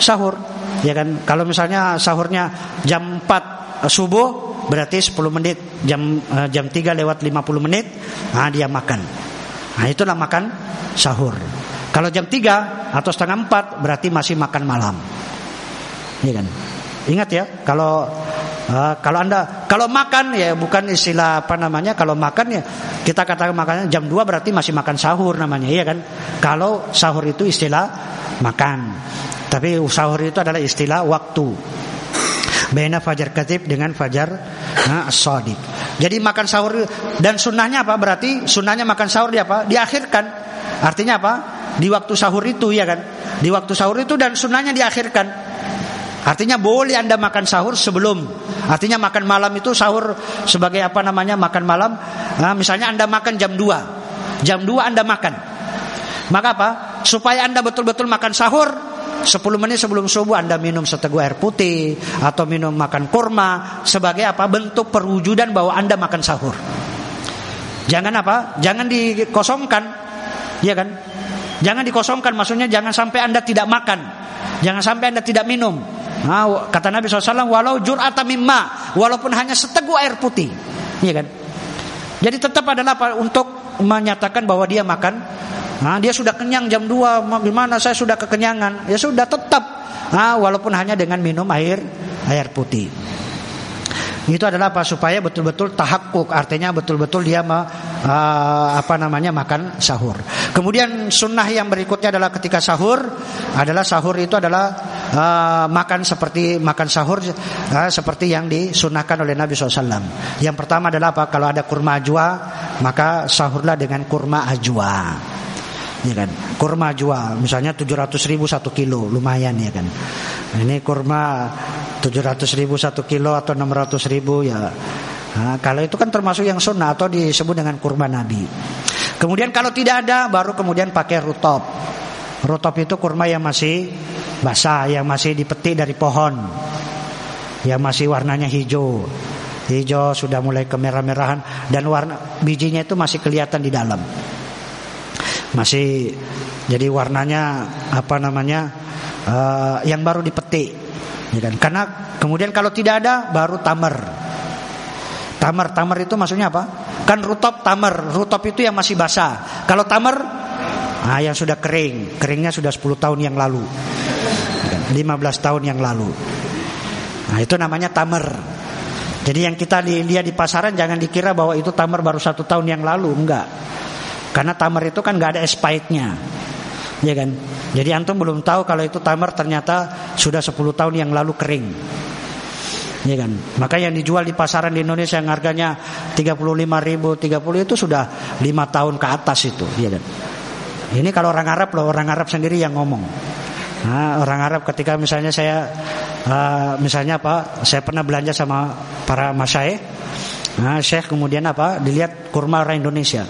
sahur. Ya kan? Kalau misalnya sahurnya jam 4 eh, subuh berarti 10 menit jam uh, jam 3 lewat 50 menit nah dia makan. Nah itulah makan sahur. Kalau jam 3 atau setengah 4 berarti masih makan malam. Iya kan? Ingat ya, kalau uh, kalau Anda kalau makan ya bukan istilah apa namanya, kalau makan ya kita katakan makannya jam 2 berarti masih makan sahur namanya, iya kan? Kalau sahur itu istilah makan. Tapi sahur itu adalah istilah waktu. Bena fajar katib dengan fajar nah, sadiq. Jadi makan sahur dan sunnahnya apa? Berarti sunnahnya makan sahur di apa? Diakhirkan. Artinya apa? Di waktu sahur itu ya kan? Di waktu sahur itu dan sunnahnya diakhirkan. Artinya boleh Anda makan sahur sebelum. Artinya makan malam itu sahur sebagai apa namanya makan malam. Nah, misalnya Anda makan jam 2. Jam 2 Anda makan. Maka apa? Supaya Anda betul-betul makan sahur 10 menit sebelum subuh Anda minum seteguk air putih atau minum makan kurma sebagai apa? Bentuk perwujudan bahwa Anda makan sahur. Jangan apa? Jangan dikosongkan. Ya kan? Jangan dikosongkan maksudnya jangan sampai Anda tidak makan. Jangan sampai Anda tidak minum. Nah, kata Nabi SAW, walau jur'ata mimma, walaupun hanya seteguk air putih, iya kan? Jadi tetap adalah apa? Untuk menyatakan bahwa dia makan. Nah, dia sudah kenyang jam 2, gimana saya sudah kekenyangan? Ya sudah tetap. Nah, walaupun hanya dengan minum air air putih. Itu adalah apa supaya betul-betul tahakuk artinya betul-betul dia me, uh, apa namanya makan sahur. Kemudian sunnah yang berikutnya adalah ketika sahur adalah sahur itu adalah uh, makan seperti makan sahur uh, seperti yang disunahkan oleh Nabi SAW. Yang pertama adalah apa? Kalau ada kurma ajwa maka sahurlah dengan kurma ajwa ya kan. Kurma ajwa misalnya 700 ribu satu kilo lumayan ya kan. Ini kurma 700 ribu satu kilo atau 600 ribu ya. Nah, kalau itu kan termasuk yang sunnah atau disebut dengan kurma nabi. Kemudian kalau tidak ada baru kemudian pakai rutop. Rutop itu kurma yang masih basah yang masih dipetik dari pohon. Yang masih warnanya hijau. Hijau sudah mulai kemerah-merahan. Dan warna bijinya itu masih kelihatan di dalam masih jadi warnanya apa namanya uh, yang baru dipetik ya kan? Karena kemudian kalau tidak ada baru tamer. Tamer tamer itu maksudnya apa? Kan rutop tamer rutop itu yang masih basah. Kalau tamer ah yang sudah kering. Keringnya sudah 10 tahun yang lalu. 15 tahun yang lalu. Nah itu namanya tamer. Jadi yang kita lihat di pasaran jangan dikira bahwa itu tamer baru satu tahun yang lalu. Enggak karena tamar itu kan nggak ada expirednya. Ya kan? Jadi antum belum tahu kalau itu tamar ternyata sudah 10 tahun yang lalu kering. Ya kan? Maka yang dijual di pasaran di Indonesia yang harganya 35 ribu, 30 itu sudah 5 tahun ke atas itu, ya kan? Ini kalau orang Arab loh, orang Arab sendiri yang ngomong. Nah, orang Arab ketika misalnya saya uh, misalnya apa? Saya pernah belanja sama para masyaih. Nah, Syekh kemudian apa? Dilihat kurma orang Indonesia.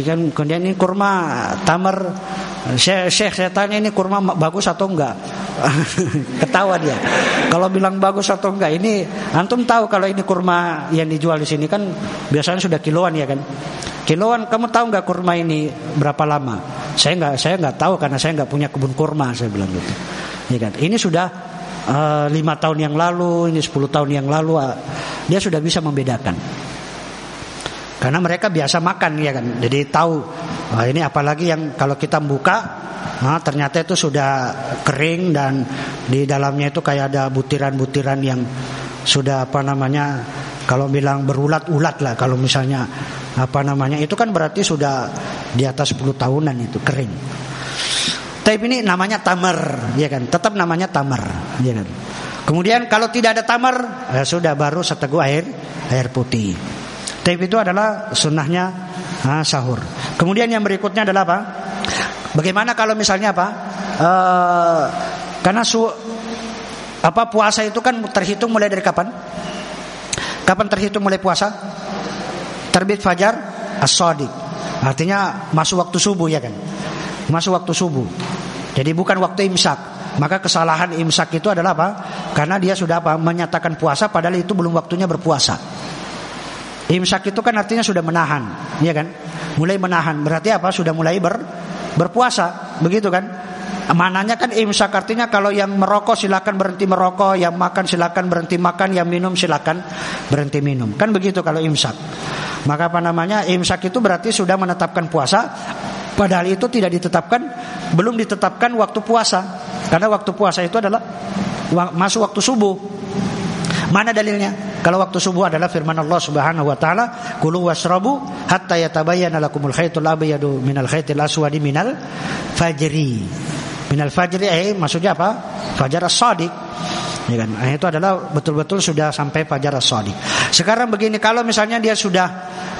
Kan kemudian ini kurma tamar Syekh saya tanya ini kurma bagus atau enggak? Ketawa dia. Kalau bilang bagus atau enggak, ini antum tahu kalau ini kurma yang dijual di sini kan biasanya sudah kiloan ya kan? Kiloan, kamu tahu enggak kurma ini berapa lama? Saya enggak, saya enggak tahu karena saya enggak punya kebun kurma, saya bilang gitu. Ya kan? Ini sudah uh, lima tahun yang lalu, ini 10 tahun yang lalu, uh, dia sudah bisa membedakan. Karena mereka biasa makan ya kan, jadi tahu uh, ini apalagi yang kalau kita buka, nah, ternyata itu sudah kering dan di dalamnya itu kayak ada butiran-butiran yang sudah apa namanya kalau bilang berulat-ulat lah kalau misalnya apa namanya itu kan berarti sudah di atas 10 tahunan itu kering. Tapi ini namanya tamar, ya kan? Tetap namanya tamar, ya kan? Kemudian kalau tidak ada tamar, ya sudah baru seteguk air air putih. Tapi itu adalah sunnahnya sahur. Kemudian yang berikutnya adalah apa? Bagaimana kalau misalnya apa? Uh, karena su apa puasa itu kan terhitung mulai dari kapan? Kapan terhitung mulai puasa? Terbit fajar as-sadiq. Artinya masuk waktu subuh ya kan? Masuk waktu subuh. Jadi bukan waktu imsak. Maka kesalahan imsak itu adalah apa? Karena dia sudah apa? Menyatakan puasa padahal itu belum waktunya berpuasa. Imsak itu kan artinya sudah menahan, ya kan? Mulai menahan. Berarti apa? Sudah mulai ber, berpuasa, begitu kan? Mananya kan imsak artinya kalau yang merokok silakan berhenti merokok, yang makan silakan berhenti makan, yang minum silakan berhenti minum. Kan begitu kalau imsak. Maka apa namanya? Imsak itu berarti sudah menetapkan puasa. Padahal itu tidak ditetapkan, belum ditetapkan waktu puasa. Karena waktu puasa itu adalah masuk waktu subuh. Mana dalilnya? Kalau waktu subuh adalah firman Allah Subhanahu wa taala, "Kulu washrabu hatta yatabayyana lakumul khaytul abyadu minal khaytil aswadi minal fajri." Minal fajri eh maksudnya apa? Fajar as-sadiq. Ya kan? Nah, itu adalah betul-betul sudah sampai fajar as-sadiq. Sekarang begini, kalau misalnya dia sudah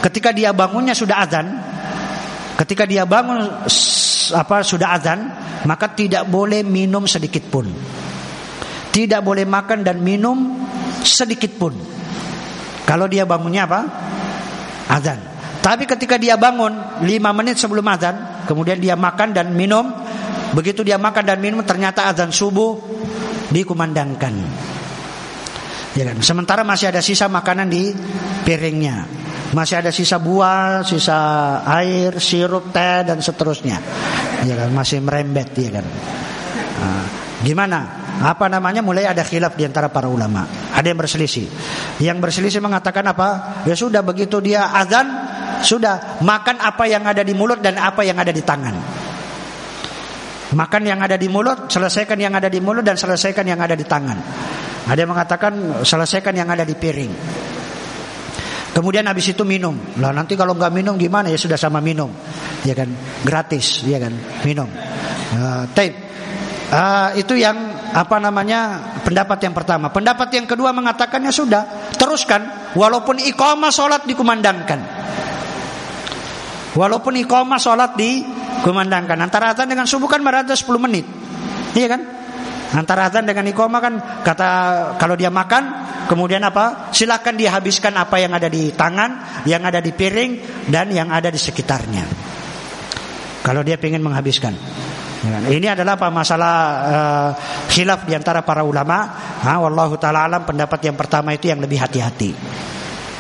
ketika dia bangunnya sudah azan, ketika dia bangun apa sudah azan, maka tidak boleh minum sedikit pun. Tidak boleh makan dan minum sedikit pun. Kalau dia bangunnya apa? Azan. Tapi ketika dia bangun 5 menit sebelum azan, kemudian dia makan dan minum, Begitu dia makan dan minum ternyata azan subuh dikumandangkan. Ya kan? Sementara masih ada sisa makanan di piringnya. Masih ada sisa buah, sisa air, sirup, teh dan seterusnya. Ya kan? Masih merembet ya kan. Nah, gimana? Apa namanya? Mulai ada khilaf di antara para ulama. Ada yang berselisih. Yang berselisih mengatakan apa? Ya sudah begitu dia azan, sudah makan apa yang ada di mulut dan apa yang ada di tangan. Makan yang ada di mulut, selesaikan yang ada di mulut dan selesaikan yang ada di tangan. Ada yang mengatakan selesaikan yang ada di piring. Kemudian habis itu minum. Lah nanti kalau nggak minum gimana ya sudah sama minum. Ya kan gratis, ya kan minum. Uh. Uh, itu yang apa namanya pendapat yang pertama. Pendapat yang kedua mengatakannya sudah teruskan walaupun iqamah sholat dikumandangkan. Walaupun iqamah sholat di kumandangkan. Antara azan dengan subuh kan berada 10 menit. Iya kan? Antara azan dengan iqamah kan kata kalau dia makan kemudian apa? Silakan dia habiskan apa yang ada di tangan, yang ada di piring dan yang ada di sekitarnya. Kalau dia ingin menghabiskan. Ini adalah apa masalah uh, khilaf di antara para ulama. Ha, wallahu taala alam pendapat yang pertama itu yang lebih hati-hati.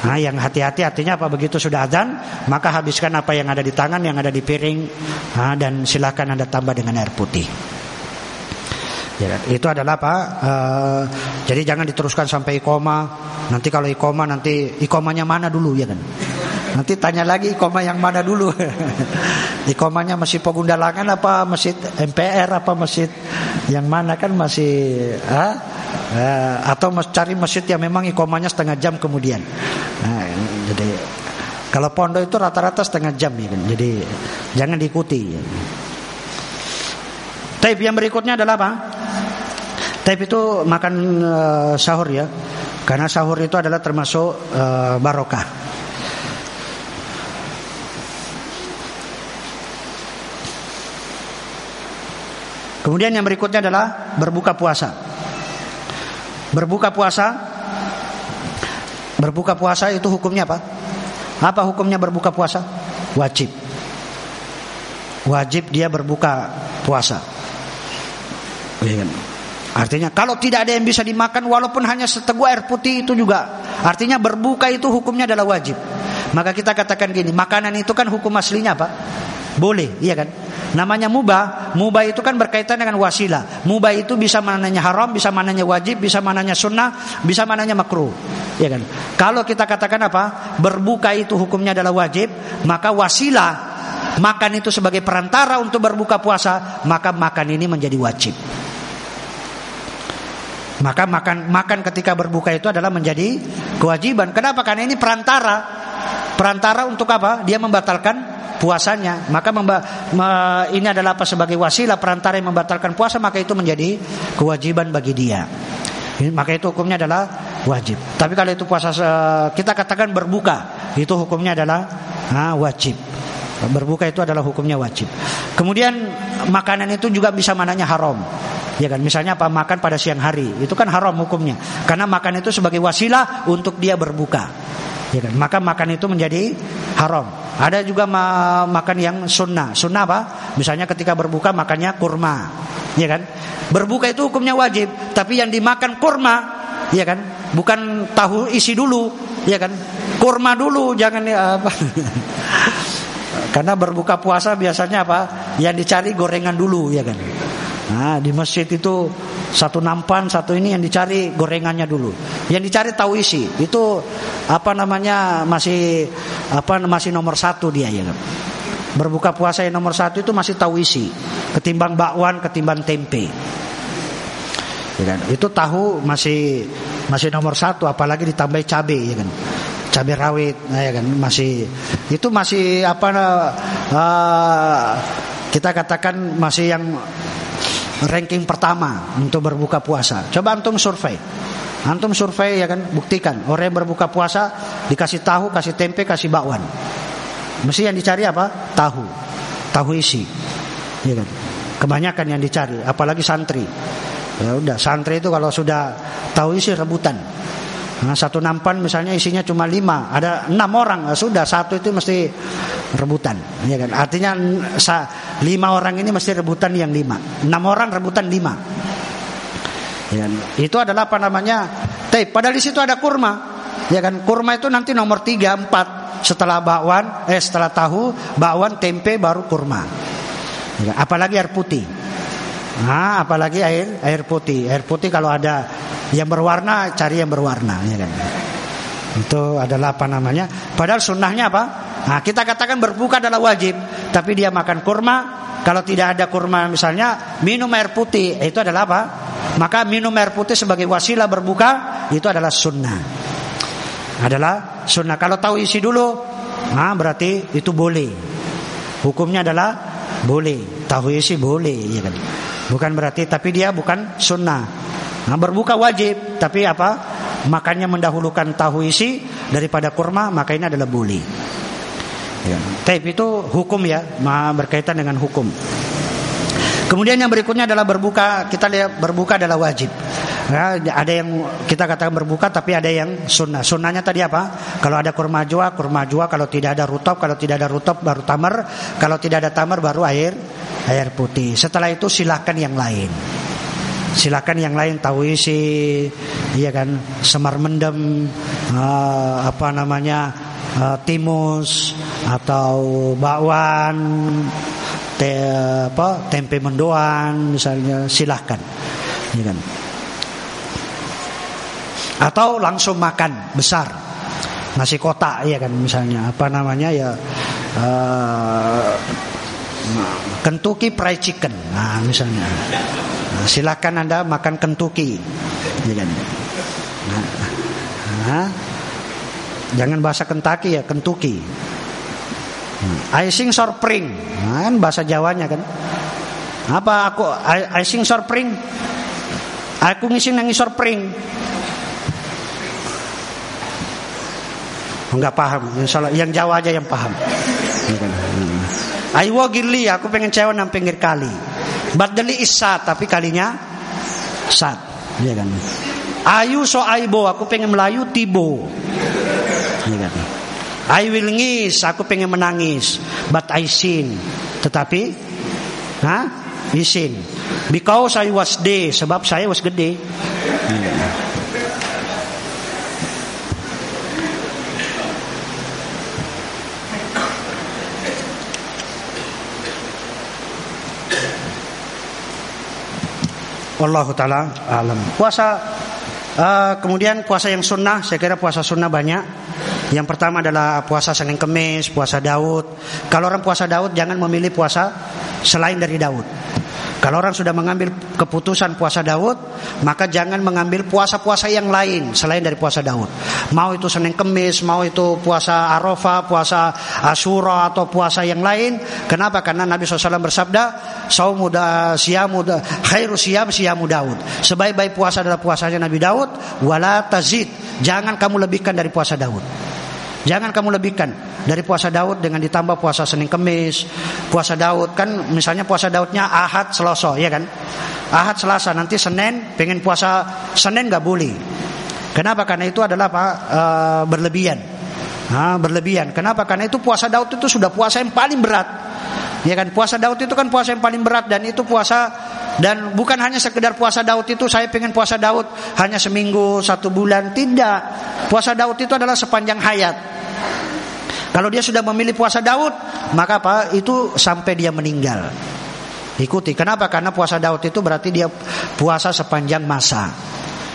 Nah, yang hati-hati artinya apa begitu sudah azan maka habiskan apa yang ada di tangan yang ada di piring nah, dan silakan anda tambah dengan air putih. Ya, itu adalah apa? Uh, jadi jangan diteruskan sampai ikoma. Nanti kalau ikoma nanti ikomanya mana dulu ya kan? Nanti tanya lagi ikoma yang mana dulu. ikomanya masih Pegundalangan apa masjid MPR apa masjid yang mana kan masih ha? Uh, atau cari masjid yang memang ikomanya setengah jam kemudian. Nah, jadi kalau pondok itu rata-rata setengah jam ya kan. Jadi jangan diikuti. Tape yang berikutnya adalah apa? Tape itu makan uh, sahur ya. Karena sahur itu adalah termasuk uh, barokah. Kemudian yang berikutnya adalah berbuka puasa. Berbuka puasa Berbuka puasa itu hukumnya apa? Apa hukumnya berbuka puasa? Wajib. Wajib dia berbuka puasa. Artinya kalau tidak ada yang bisa dimakan walaupun hanya seteguk air putih itu juga artinya berbuka itu hukumnya adalah wajib. Maka kita katakan gini, makanan itu kan hukum aslinya apa? Boleh, iya kan? Namanya mubah. Mubah itu kan berkaitan dengan wasilah. Mubah itu bisa mananya haram, bisa mananya wajib, bisa mananya sunnah, bisa mananya makruh. Ya kan? Kalau kita katakan apa? Berbuka itu hukumnya adalah wajib, maka wasilah makan itu sebagai perantara untuk berbuka puasa, maka makan ini menjadi wajib. Maka makan makan ketika berbuka itu adalah menjadi kewajiban. Kenapa? Karena ini perantara. Perantara untuk apa? Dia membatalkan puasanya. Maka memba, me, ini adalah apa sebagai wasilah perantara yang membatalkan puasa maka itu menjadi kewajiban bagi dia. Maka itu hukumnya adalah wajib. Tapi kalau itu puasa kita katakan berbuka, itu hukumnya adalah ha, wajib. Berbuka itu adalah hukumnya wajib. Kemudian makanan itu juga bisa mananya haram. Ya kan, misalnya apa makan pada siang hari, itu kan haram hukumnya. Karena makan itu sebagai wasilah untuk dia berbuka. Ya kan? Maka makan itu menjadi haram. Ada juga ma makan yang sunnah. Sunnah apa? Misalnya ketika berbuka makannya kurma. Ya kan? Berbuka itu hukumnya wajib, tapi yang dimakan kurma, ya kan? Bukan tahu isi dulu, ya kan? Kurma dulu, jangan ya, apa. Karena berbuka puasa biasanya apa? Yang dicari gorengan dulu, ya kan? Nah, di masjid itu satu nampan, satu ini yang dicari gorengannya dulu. Yang dicari tahu isi. Itu apa namanya masih apa masih nomor satu dia ya. Berbuka puasa yang nomor satu itu masih tahu isi. Ketimbang bakwan, ketimbang tempe. Ya kan? Itu tahu masih masih nomor satu, apalagi ditambah cabai ya kan cabai rawit ya kan masih itu masih apa uh, kita katakan masih yang ranking pertama untuk berbuka puasa. Coba antum survei. Antum survei ya kan buktikan orang yang berbuka puasa dikasih tahu, kasih tempe, kasih bakwan. Mesti yang dicari apa? Tahu. Tahu isi. Ya kan. Kebanyakan yang dicari, apalagi santri. Ya udah, santri itu kalau sudah tahu isi rebutan. Nah, satu nampan misalnya isinya cuma lima, ada enam orang, nah, sudah satu itu mesti rebutan, ya kan? Artinya lima orang ini mesti rebutan yang lima, enam orang rebutan lima. Ya kan? Itu adalah apa namanya? Teh, padahal di situ ada kurma, ya kan? Kurma itu nanti nomor tiga, empat setelah bakwan, eh setelah tahu, bakwan, tempe, baru kurma. Ya kan? Apalagi air putih. Nah, apalagi air air putih. Air putih kalau ada yang berwarna cari yang berwarna ya kan. Itu adalah apa namanya? Padahal sunnahnya apa? Nah, kita katakan berbuka adalah wajib, tapi dia makan kurma. Kalau tidak ada kurma misalnya minum air putih, itu adalah apa? Maka minum air putih sebagai wasilah berbuka itu adalah sunnah. Adalah sunnah. Kalau tahu isi dulu, nah berarti itu boleh. Hukumnya adalah boleh. Tahu isi boleh, ya kan? Bukan berarti, tapi dia bukan sunnah. Nah, berbuka wajib, tapi apa? Makannya mendahulukan tahu isi daripada kurma, maka ini adalah boleh. Ya. Tapi itu hukum ya, berkaitan dengan hukum. Kemudian yang berikutnya adalah berbuka. Kita lihat berbuka adalah wajib. Ya, ada yang kita katakan berbuka, tapi ada yang sunnah. Sunnahnya tadi apa? Kalau ada kurma jua, kurma jua. Kalau tidak ada rutop, kalau tidak ada rutop baru tamar. Kalau tidak ada tamar baru air, air putih. Setelah itu silahkan yang lain silakan yang lain tahu isi iya kan semar mendem uh, apa namanya uh, timus atau bakwan te, apa tempe mendoan misalnya silahkan iya kan atau langsung makan besar nasi kotak ya kan misalnya apa namanya ya uh, Kentucky Fried Chicken nah misalnya Nah, silakan Anda makan kentuki. Ya kan? Nah, nah, jangan bahasa Kentucky ya, kentuki. Nah, icing sorpring. Nah, kan bahasa Jawanya kan. Apa aku icing sorpring? Aku ngising nang sorpring. Enggak paham. Yang Jawa aja yang paham. Kan? Ayo gili, aku pengen cewek nang pinggir kali. Badali isat tapi kalinya sat. Ya kan. Ayu so aibo aku pengen melayu tibo. Ya kan. I will ngis aku pengen menangis but I sin. Tetapi ha? Isin. Because I was day sebab saya was gede. Ya Allah taala alam. Puasa uh, kemudian puasa yang sunnah, saya kira puasa sunnah banyak. Yang pertama adalah puasa Senin Kemis, puasa Daud. Kalau orang puasa Daud jangan memilih puasa selain dari Daud. Kalau orang sudah mengambil keputusan puasa Daud, maka jangan mengambil puasa-puasa yang lain selain dari puasa Daud. Mau itu Senin Kemis, mau itu puasa Arafah, puasa Asyura atau puasa yang lain. Kenapa? Karena Nabi SAW bersabda, "Saumuda siyamu khairu siyam siyamu Daud." Sebaik-baik puasa adalah puasanya Nabi Daud, wala tazid. Jangan kamu lebihkan dari puasa Daud. Jangan kamu lebihkan dari puasa Daud dengan ditambah puasa Senin Kemis, puasa Daud kan misalnya puasa Daudnya Ahad Selasa ya kan? Ahad Selasa nanti Senin pengen puasa Senin nggak boleh. Kenapa? Karena itu adalah apa? E, berlebihan. Nah, berlebihan. Kenapa? Karena itu puasa Daud itu sudah puasa yang paling berat. Ya kan puasa Daud itu kan puasa yang paling berat dan itu puasa dan bukan hanya sekedar puasa Daud itu saya pengen puasa Daud hanya seminggu satu bulan. Tidak. Puasa Daud itu adalah sepanjang hayat. Kalau dia sudah memilih puasa Daud maka apa? Itu sampai dia meninggal. Ikuti. Kenapa? Karena puasa Daud itu berarti dia puasa sepanjang masa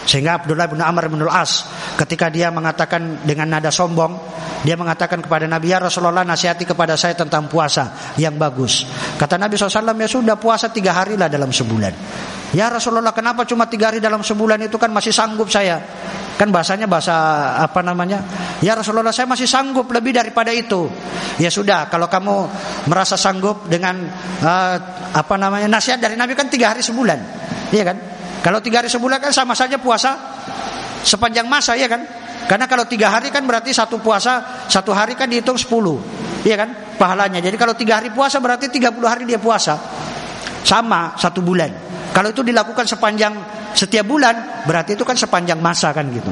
sehingga Abdullah bin Amr bin Al-As ketika dia mengatakan dengan nada sombong, dia mengatakan kepada Nabi ya Rasulullah nasihati kepada saya tentang puasa yang bagus. Kata Nabi SAW ya sudah puasa tiga hari lah dalam sebulan. Ya Rasulullah kenapa cuma tiga hari dalam sebulan itu kan masih sanggup saya. Kan bahasanya bahasa apa namanya? Ya Rasulullah saya masih sanggup lebih daripada itu. Ya sudah kalau kamu merasa sanggup dengan uh, apa namanya nasihat dari Nabi kan tiga hari sebulan. Iya kan? Kalau tiga hari sebulan kan sama saja puasa sepanjang masa ya kan? Karena kalau tiga hari kan berarti satu puasa satu hari kan dihitung sepuluh, iya kan? Pahalanya. Jadi kalau tiga hari puasa berarti tiga puluh hari dia puasa, sama satu bulan. Kalau itu dilakukan sepanjang setiap bulan berarti itu kan sepanjang masa kan gitu.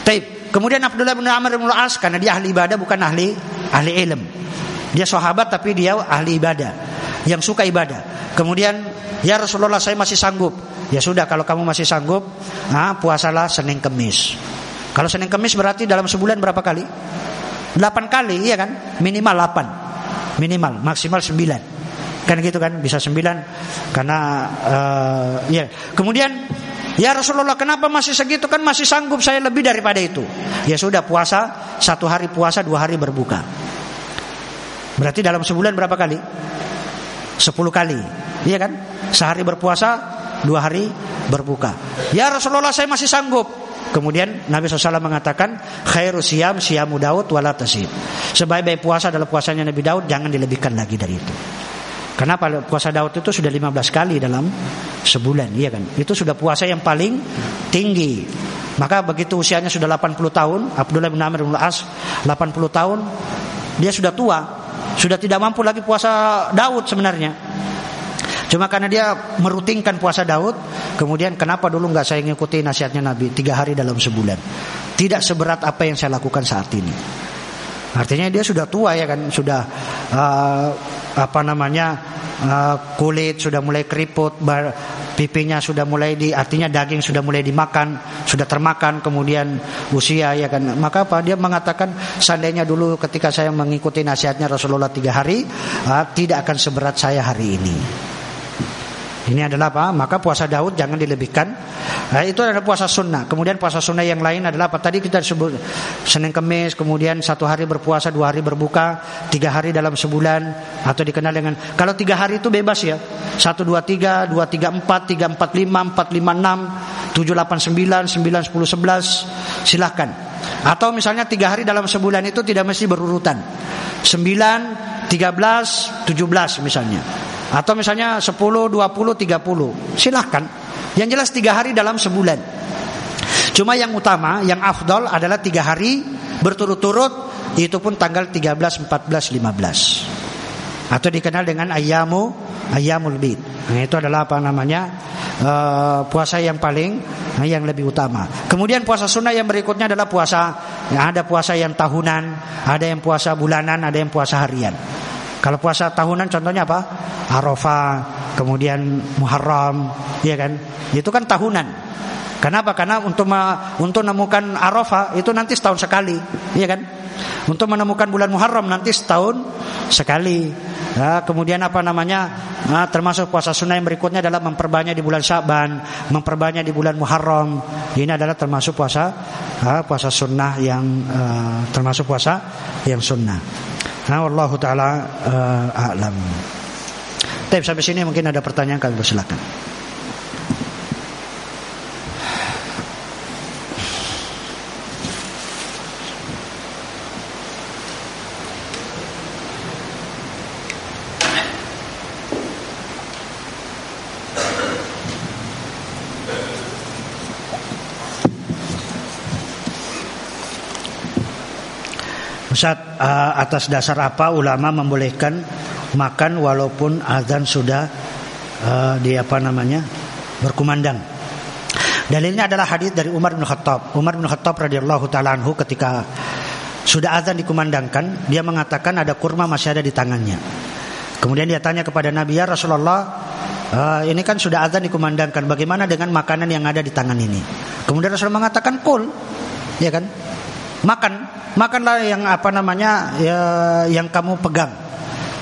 Taib. Kemudian Abdullah bin Amr bin As karena dia ahli ibadah bukan ahli ahli ilm. Dia sahabat tapi dia ahli ibadah yang suka ibadah. Kemudian ya Rasulullah saya masih sanggup Ya sudah kalau kamu masih sanggup, nah, puasalah Senin Kemis. Kalau Senin Kemis berarti dalam sebulan berapa kali? 8 kali, iya kan? Minimal 8. Minimal, maksimal 9. Kan gitu kan? Bisa 9 karena uh, ya. Kemudian Ya Rasulullah kenapa masih segitu kan masih sanggup saya lebih daripada itu Ya sudah puasa Satu hari puasa dua hari berbuka Berarti dalam sebulan berapa kali? Sepuluh kali Iya kan? Sehari berpuasa dua hari berbuka. Ya Rasulullah saya masih sanggup. Kemudian Nabi SAW mengatakan khairu siam siamu Daud wala. Sebaik-baik puasa adalah puasanya Nabi Daud jangan dilebihkan lagi dari itu. Kenapa puasa Daud itu sudah 15 kali dalam sebulan, iya kan? Itu sudah puasa yang paling tinggi. Maka begitu usianya sudah 80 tahun, Abdullah bin Amr bin As 80 tahun, dia sudah tua, sudah tidak mampu lagi puasa Daud sebenarnya. Cuma karena dia merutinkan puasa Daud, kemudian kenapa dulu nggak saya ngikuti nasihatnya Nabi tiga hari dalam sebulan? Tidak seberat apa yang saya lakukan saat ini. Artinya dia sudah tua ya kan, sudah uh, apa namanya uh, kulit sudah mulai keriput, bar, pipinya sudah mulai di, artinya daging sudah mulai dimakan, sudah termakan, kemudian usia ya kan. Maka apa? Dia mengatakan seandainya dulu ketika saya mengikuti nasihatnya Rasulullah tiga hari, uh, tidak akan seberat saya hari ini. Ini adalah apa? Maka puasa Daud jangan dilebihkan. Nah, itu adalah puasa sunnah. Kemudian puasa sunnah yang lain adalah apa? Tadi kita sebut Senin Kemis, kemudian satu hari berpuasa, dua hari berbuka, tiga hari dalam sebulan, atau dikenal dengan kalau tiga hari itu bebas ya. Satu, dua, tiga, dua, tiga, empat, tiga, empat, lima, empat, lima, enam, tujuh, delapan, sembilan, sembilan, sepuluh, sebelas, silahkan. Atau misalnya tiga hari dalam sebulan itu tidak mesti berurutan. Sembilan, tiga belas, tujuh belas misalnya. Atau misalnya 10, 20, 30 Silahkan. Yang jelas tiga hari dalam sebulan. Cuma yang utama Yang afdol adalah tiga hari Berturut-turut. Itu pun tanggal 13, 14, 15 Atau dikenal dengan ayamu Ayamul bid. Nah, Itu adalah apa namanya? Uh, Puasa yang paling uh, Yang lebih utama. Kemudian puasa sunnah yang berikutnya adalah puasa ya, Ada puasa yang tahunan Ada yang puasa bulanan Ada yang puasa harian kalau puasa tahunan contohnya apa? Arafah, kemudian Muharram, ya kan? Itu kan tahunan. Kenapa? Karena untuk untuk menemukan Arafah itu nanti setahun sekali, ya kan? Untuk menemukan bulan Muharram nanti setahun sekali. Ya, kemudian apa namanya? Nah, termasuk puasa sunnah yang berikutnya adalah memperbanyak di bulan Syaban, memperbanyak di bulan Muharram. Ini adalah termasuk puasa uh, puasa sunnah yang uh, termasuk puasa yang sunnah. Nah, Allah taala uh, a'lam. Tapi sampai sini mungkin ada pertanyaan kami silakan. Ustaz, uh, atas dasar apa ulama membolehkan makan walaupun azan sudah uh, di apa namanya berkumandang? Dalilnya adalah hadis dari Umar bin Khattab. Umar bin Khattab radhiyallahu taala anhu ketika sudah azan dikumandangkan, dia mengatakan ada kurma masih ada di tangannya. Kemudian dia tanya kepada Nabi ya Rasulullah, uh, ini kan sudah azan dikumandangkan, bagaimana dengan makanan yang ada di tangan ini? Kemudian Rasulullah mengatakan kul, ya kan? Makan, makanlah yang apa namanya ya, yang kamu pegang.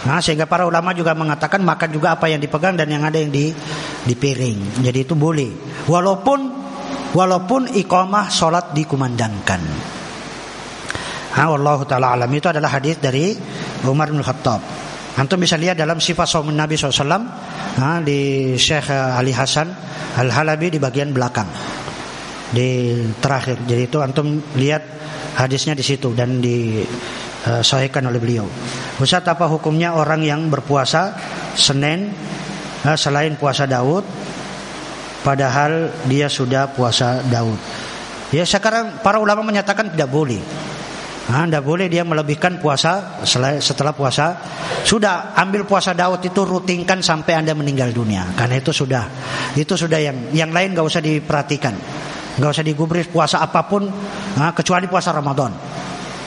Nah, sehingga para ulama juga mengatakan makan juga apa yang dipegang dan yang ada yang di di piring. Jadi itu boleh. Walaupun walaupun iqamah salat dikumandangkan. Nah, Allah taala alam itu adalah hadis dari Umar bin Khattab. Antum bisa lihat dalam sifat saum Nabi SAW nah, di Syekh Ali Hasan Al Halabi di bagian belakang di terakhir. Jadi itu antum lihat hadisnya di situ dan disahihkan oleh beliau. Ustaz apa hukumnya orang yang berpuasa Senin uh, selain puasa Daud padahal dia sudah puasa Daud. Ya sekarang para ulama menyatakan tidak boleh. Nah, tidak boleh dia melebihkan puasa setelah puasa. Sudah ambil puasa Daud itu rutinkan sampai anda meninggal dunia. Karena itu sudah, itu sudah yang yang lain gak usah diperhatikan nggak usah digubris puasa apa pun nah, kecuali puasa Ramadan.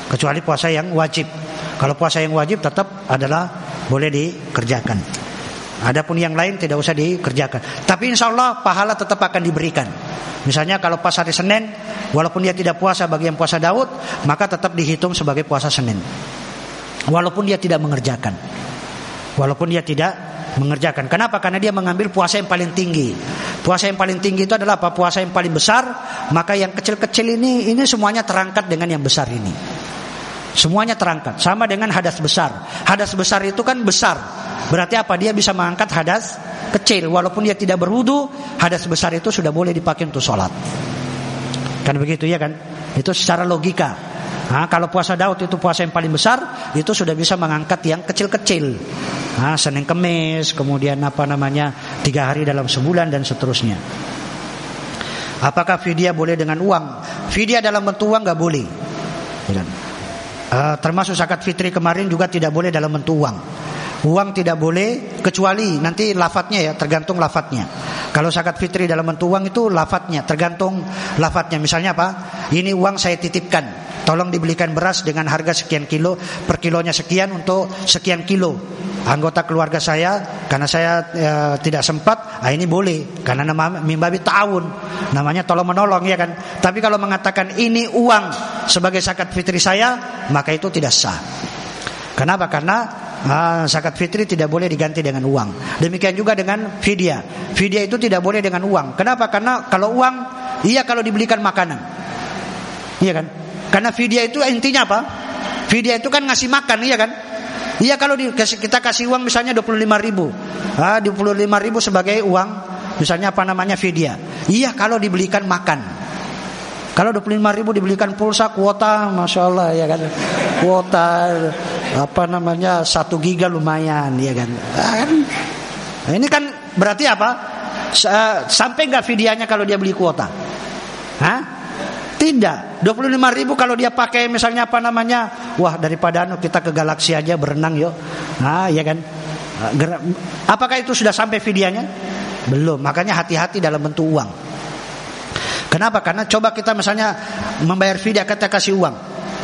Kecuali puasa yang wajib. Kalau puasa yang wajib tetap adalah boleh dikerjakan. Adapun yang lain tidak usah dikerjakan. Tapi insya Allah pahala tetap akan diberikan. Misalnya kalau pas hari Senin walaupun dia tidak puasa bagi yang puasa Daud maka tetap dihitung sebagai puasa Senin. Walaupun dia tidak mengerjakan. Walaupun dia tidak mengerjakan. Kenapa? Karena dia mengambil puasa yang paling tinggi. Puasa yang paling tinggi itu adalah apa? Puasa yang paling besar. Maka yang kecil-kecil ini ini semuanya terangkat dengan yang besar ini. Semuanya terangkat. Sama dengan hadas besar. Hadas besar itu kan besar. Berarti apa? Dia bisa mengangkat hadas kecil. Walaupun dia tidak berwudu, hadas besar itu sudah boleh dipakai untuk sholat. Kan begitu ya kan? Itu secara logika. Nah, kalau puasa Daud itu puasa yang paling besar, itu sudah bisa mengangkat yang kecil-kecil. Nah, Senin Kemis, kemudian apa namanya tiga hari dalam sebulan dan seterusnya. Apakah fidyah boleh dengan uang? Fidyah dalam bentuk uang nggak boleh. Uh, termasuk zakat fitri kemarin juga tidak boleh dalam bentuk uang. Uang tidak boleh kecuali nanti lafadznya ya tergantung lafadznya. Kalau zakat fitri dalam bentuk uang itu lafadznya tergantung lafadznya. Misalnya apa? Ini uang saya titipkan Tolong dibelikan beras dengan harga sekian kilo per kilonya sekian untuk sekian kilo anggota keluarga saya karena saya e, tidak sempat ah ini boleh karena nama mimbabi tahun namanya tolong menolong ya kan tapi kalau mengatakan ini uang sebagai zakat fitri saya maka itu tidak sah kenapa karena Ah, zakat fitri tidak boleh diganti dengan uang. Demikian juga dengan fidyah. Fidyah itu tidak boleh dengan uang. Kenapa? Karena kalau uang, iya kalau dibelikan makanan. Iya kan? Karena fidyah itu intinya apa? Fidyah itu kan ngasih makan, iya kan? Iya kalau di, kita kasih uang misalnya 25 ribu ah, 25 ribu sebagai uang Misalnya apa namanya fidyah Iya kalau dibelikan makan Kalau 25 ribu dibelikan pulsa kuota Masya Allah ya kan Kuota apa namanya satu giga lumayan ya kan, kan? Nah, Ini kan berarti apa Sampai nggak fidyahnya kalau dia beli kuota Hah? Tidak. 25 ribu kalau dia pakai misalnya apa namanya. Wah daripada anu kita ke galaksi aja berenang yuk. Nah ya kan. Apakah itu sudah sampai videonya? Belum. Makanya hati-hati dalam bentuk uang. Kenapa? Karena coba kita misalnya membayar video kita kasih uang.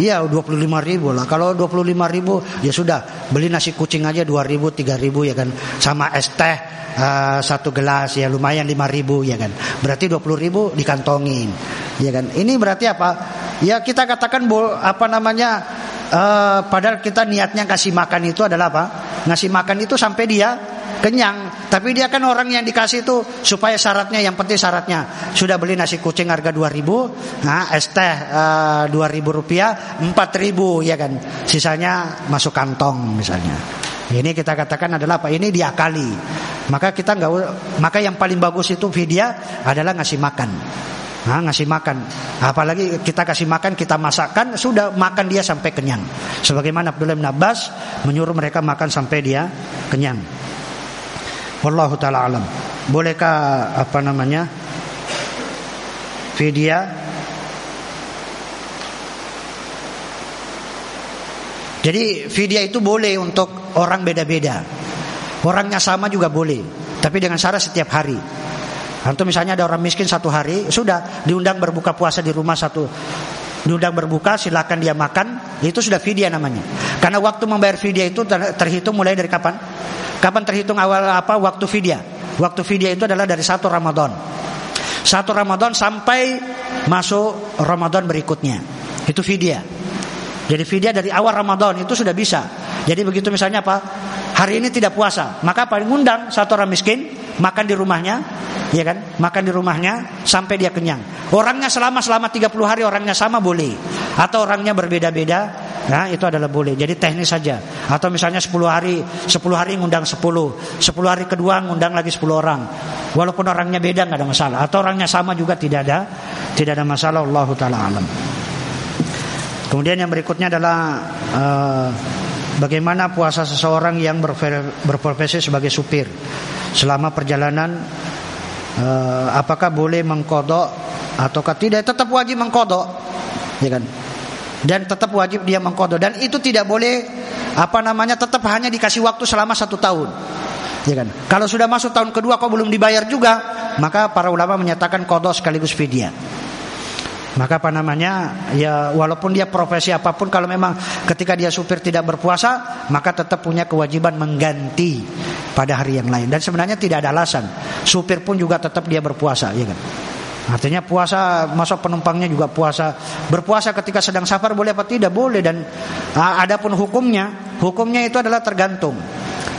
Iya 25 ribu lah. Kalau 25 ribu ya sudah. Beli nasi kucing aja 2 ribu 3 ribu ya kan. Sama es teh uh, Satu gelas ya lumayan 5 ribu ya kan. Berarti 20 ribu dikantongin Ya kan. Ini berarti apa? Ya kita katakan apa namanya uh, padahal kita niatnya kasih makan itu adalah apa? Ngasih makan itu sampai dia kenyang. Tapi dia kan orang yang dikasih itu supaya syaratnya yang penting syaratnya sudah beli nasi kucing harga 2000, nah es teh uh, 2000 rupiah, 4000 ya kan. Sisanya masuk kantong misalnya. Ini kita katakan adalah apa? Ini diakali. Maka kita nggak maka yang paling bagus itu video adalah ngasih makan. Nah, ngasih makan. Apalagi kita kasih makan, kita masakkan, sudah makan dia sampai kenyang. Sebagaimana Abdullah bin Abbas menyuruh mereka makan sampai dia kenyang. Wallahu taala alam. Bolehkah apa namanya? Vidya Jadi vidya itu boleh untuk orang beda-beda. Orangnya sama juga boleh, tapi dengan syarat setiap hari. Atau misalnya ada orang miskin satu hari, sudah diundang berbuka puasa di rumah satu diundang berbuka silakan dia makan itu sudah vidya namanya karena waktu membayar vidya itu terhitung mulai dari kapan Kapan terhitung awal apa waktu vidya? Waktu vidya itu adalah dari satu Ramadan. Satu Ramadan sampai masuk Ramadan berikutnya. Itu vidya. Jadi vidya dari awal Ramadan itu sudah bisa. Jadi begitu misalnya apa? Hari ini tidak puasa, maka paling undang satu orang miskin makan di rumahnya, ya kan? Makan di rumahnya sampai dia kenyang. Orangnya selama selama 30 hari orangnya sama boleh. Atau orangnya berbeda-beda Nah, itu adalah boleh. Jadi teknis saja. Atau misalnya 10 hari, 10 hari ngundang 10, 10 hari kedua ngundang lagi 10 orang. Walaupun orangnya beda nggak ada masalah. Atau orangnya sama juga tidak ada tidak ada masalah. Allah taala alam. Kemudian yang berikutnya adalah uh, bagaimana puasa seseorang yang berprofesi sebagai supir selama perjalanan uh, apakah boleh mengkodok ataukah tidak tetap wajib mengkodok ya kan dan tetap wajib dia mengkodok dan itu tidak boleh apa namanya tetap hanya dikasih waktu selama satu tahun. Ya kan? Kalau sudah masuk tahun kedua kok belum dibayar juga maka para ulama menyatakan kodok sekaligus fidyah. Maka apa namanya ya walaupun dia profesi apa pun kalau memang ketika dia supir tidak berpuasa maka tetap punya kewajiban mengganti pada hari yang lain. Dan sebenarnya tidak ada alasan. Supir pun juga tetap dia berpuasa ya kan Artinya puasa masuk penumpangnya juga puasa. Berpuasa ketika sedang safar boleh apa tidak? Boleh dan ada pun hukumnya, hukumnya itu adalah tergantung.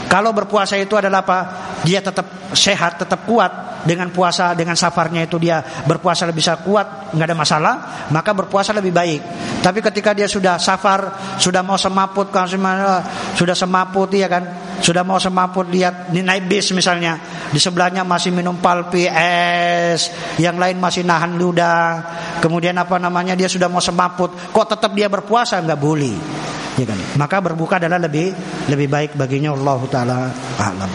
Kalau berpuasa itu adalah apa? Dia tetap sehat, tetap kuat. Dengan puasa, dengan safarnya itu dia berpuasa lebih kuat, nggak ada masalah, maka berpuasa lebih baik. Tapi ketika dia sudah safar, sudah mau semaput, kan sudah semaput ya kan, sudah mau semaput lihat di naik bis misalnya, di sebelahnya masih minum palpi es, yang lain masih nahan ludah, kemudian apa namanya dia sudah mau semaput, kok tetap dia berpuasa? Nggak boleh ya kan? Maka berbuka adalah lebih lebih baik baginya Allah taala alam.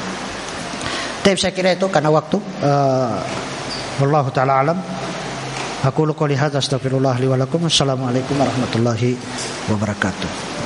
Tapi saya kira itu karena waktu uh, Allah taala alam. Aku lu qouli hadza astaghfirullah li wa lakum. Assalamualaikum warahmatullahi wabarakatuh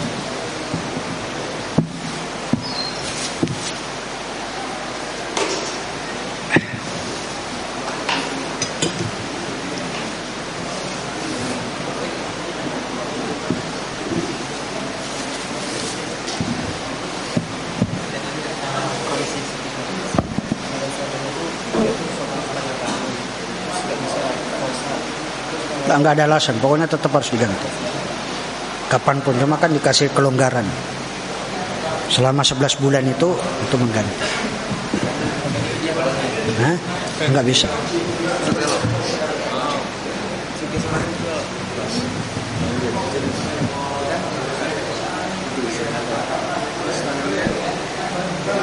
nggak ada alasan. Pokoknya tetap harus diganti. Kapan pun. Cuma kan dikasih kelonggaran. Selama 11 bulan itu itu mengganti. Hah? nggak bisa.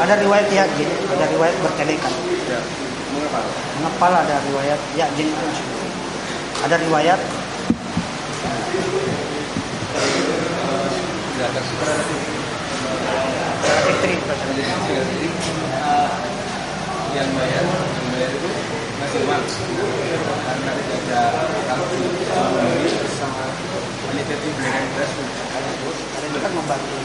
Ada riwayat ya ada riwayat bertelekan. Mengepal ada riwayat ya jin ada riwayat? Yang bayar yang bayar itu masih uang karena tidak ada kalau sama panitia tim berikan beras ada juga membantu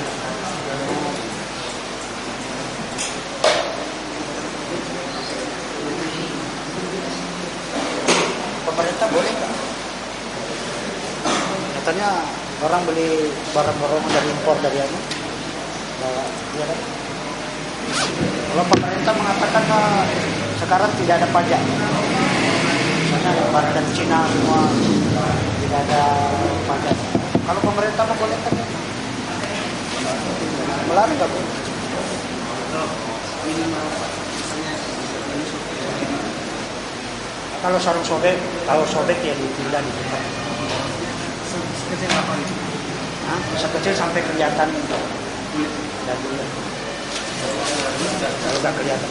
pemerintah boleh nggak? Katanya orang beli barang-barang dari impor dari apa? Ya kan? Kalau pemerintah mengatakan nah, sekarang tidak ada pajak, misalnya barang dari Cina semua tidak ada pajak. Kalau pemerintah mau boleh kan? Melarang nggak boleh. Kalau sarung sobek, kalau sobek ya dipindah di tempat. Sekecil apa itu? Hah? Sekecil sampai kelihatan dan kalau nggak kelihatan.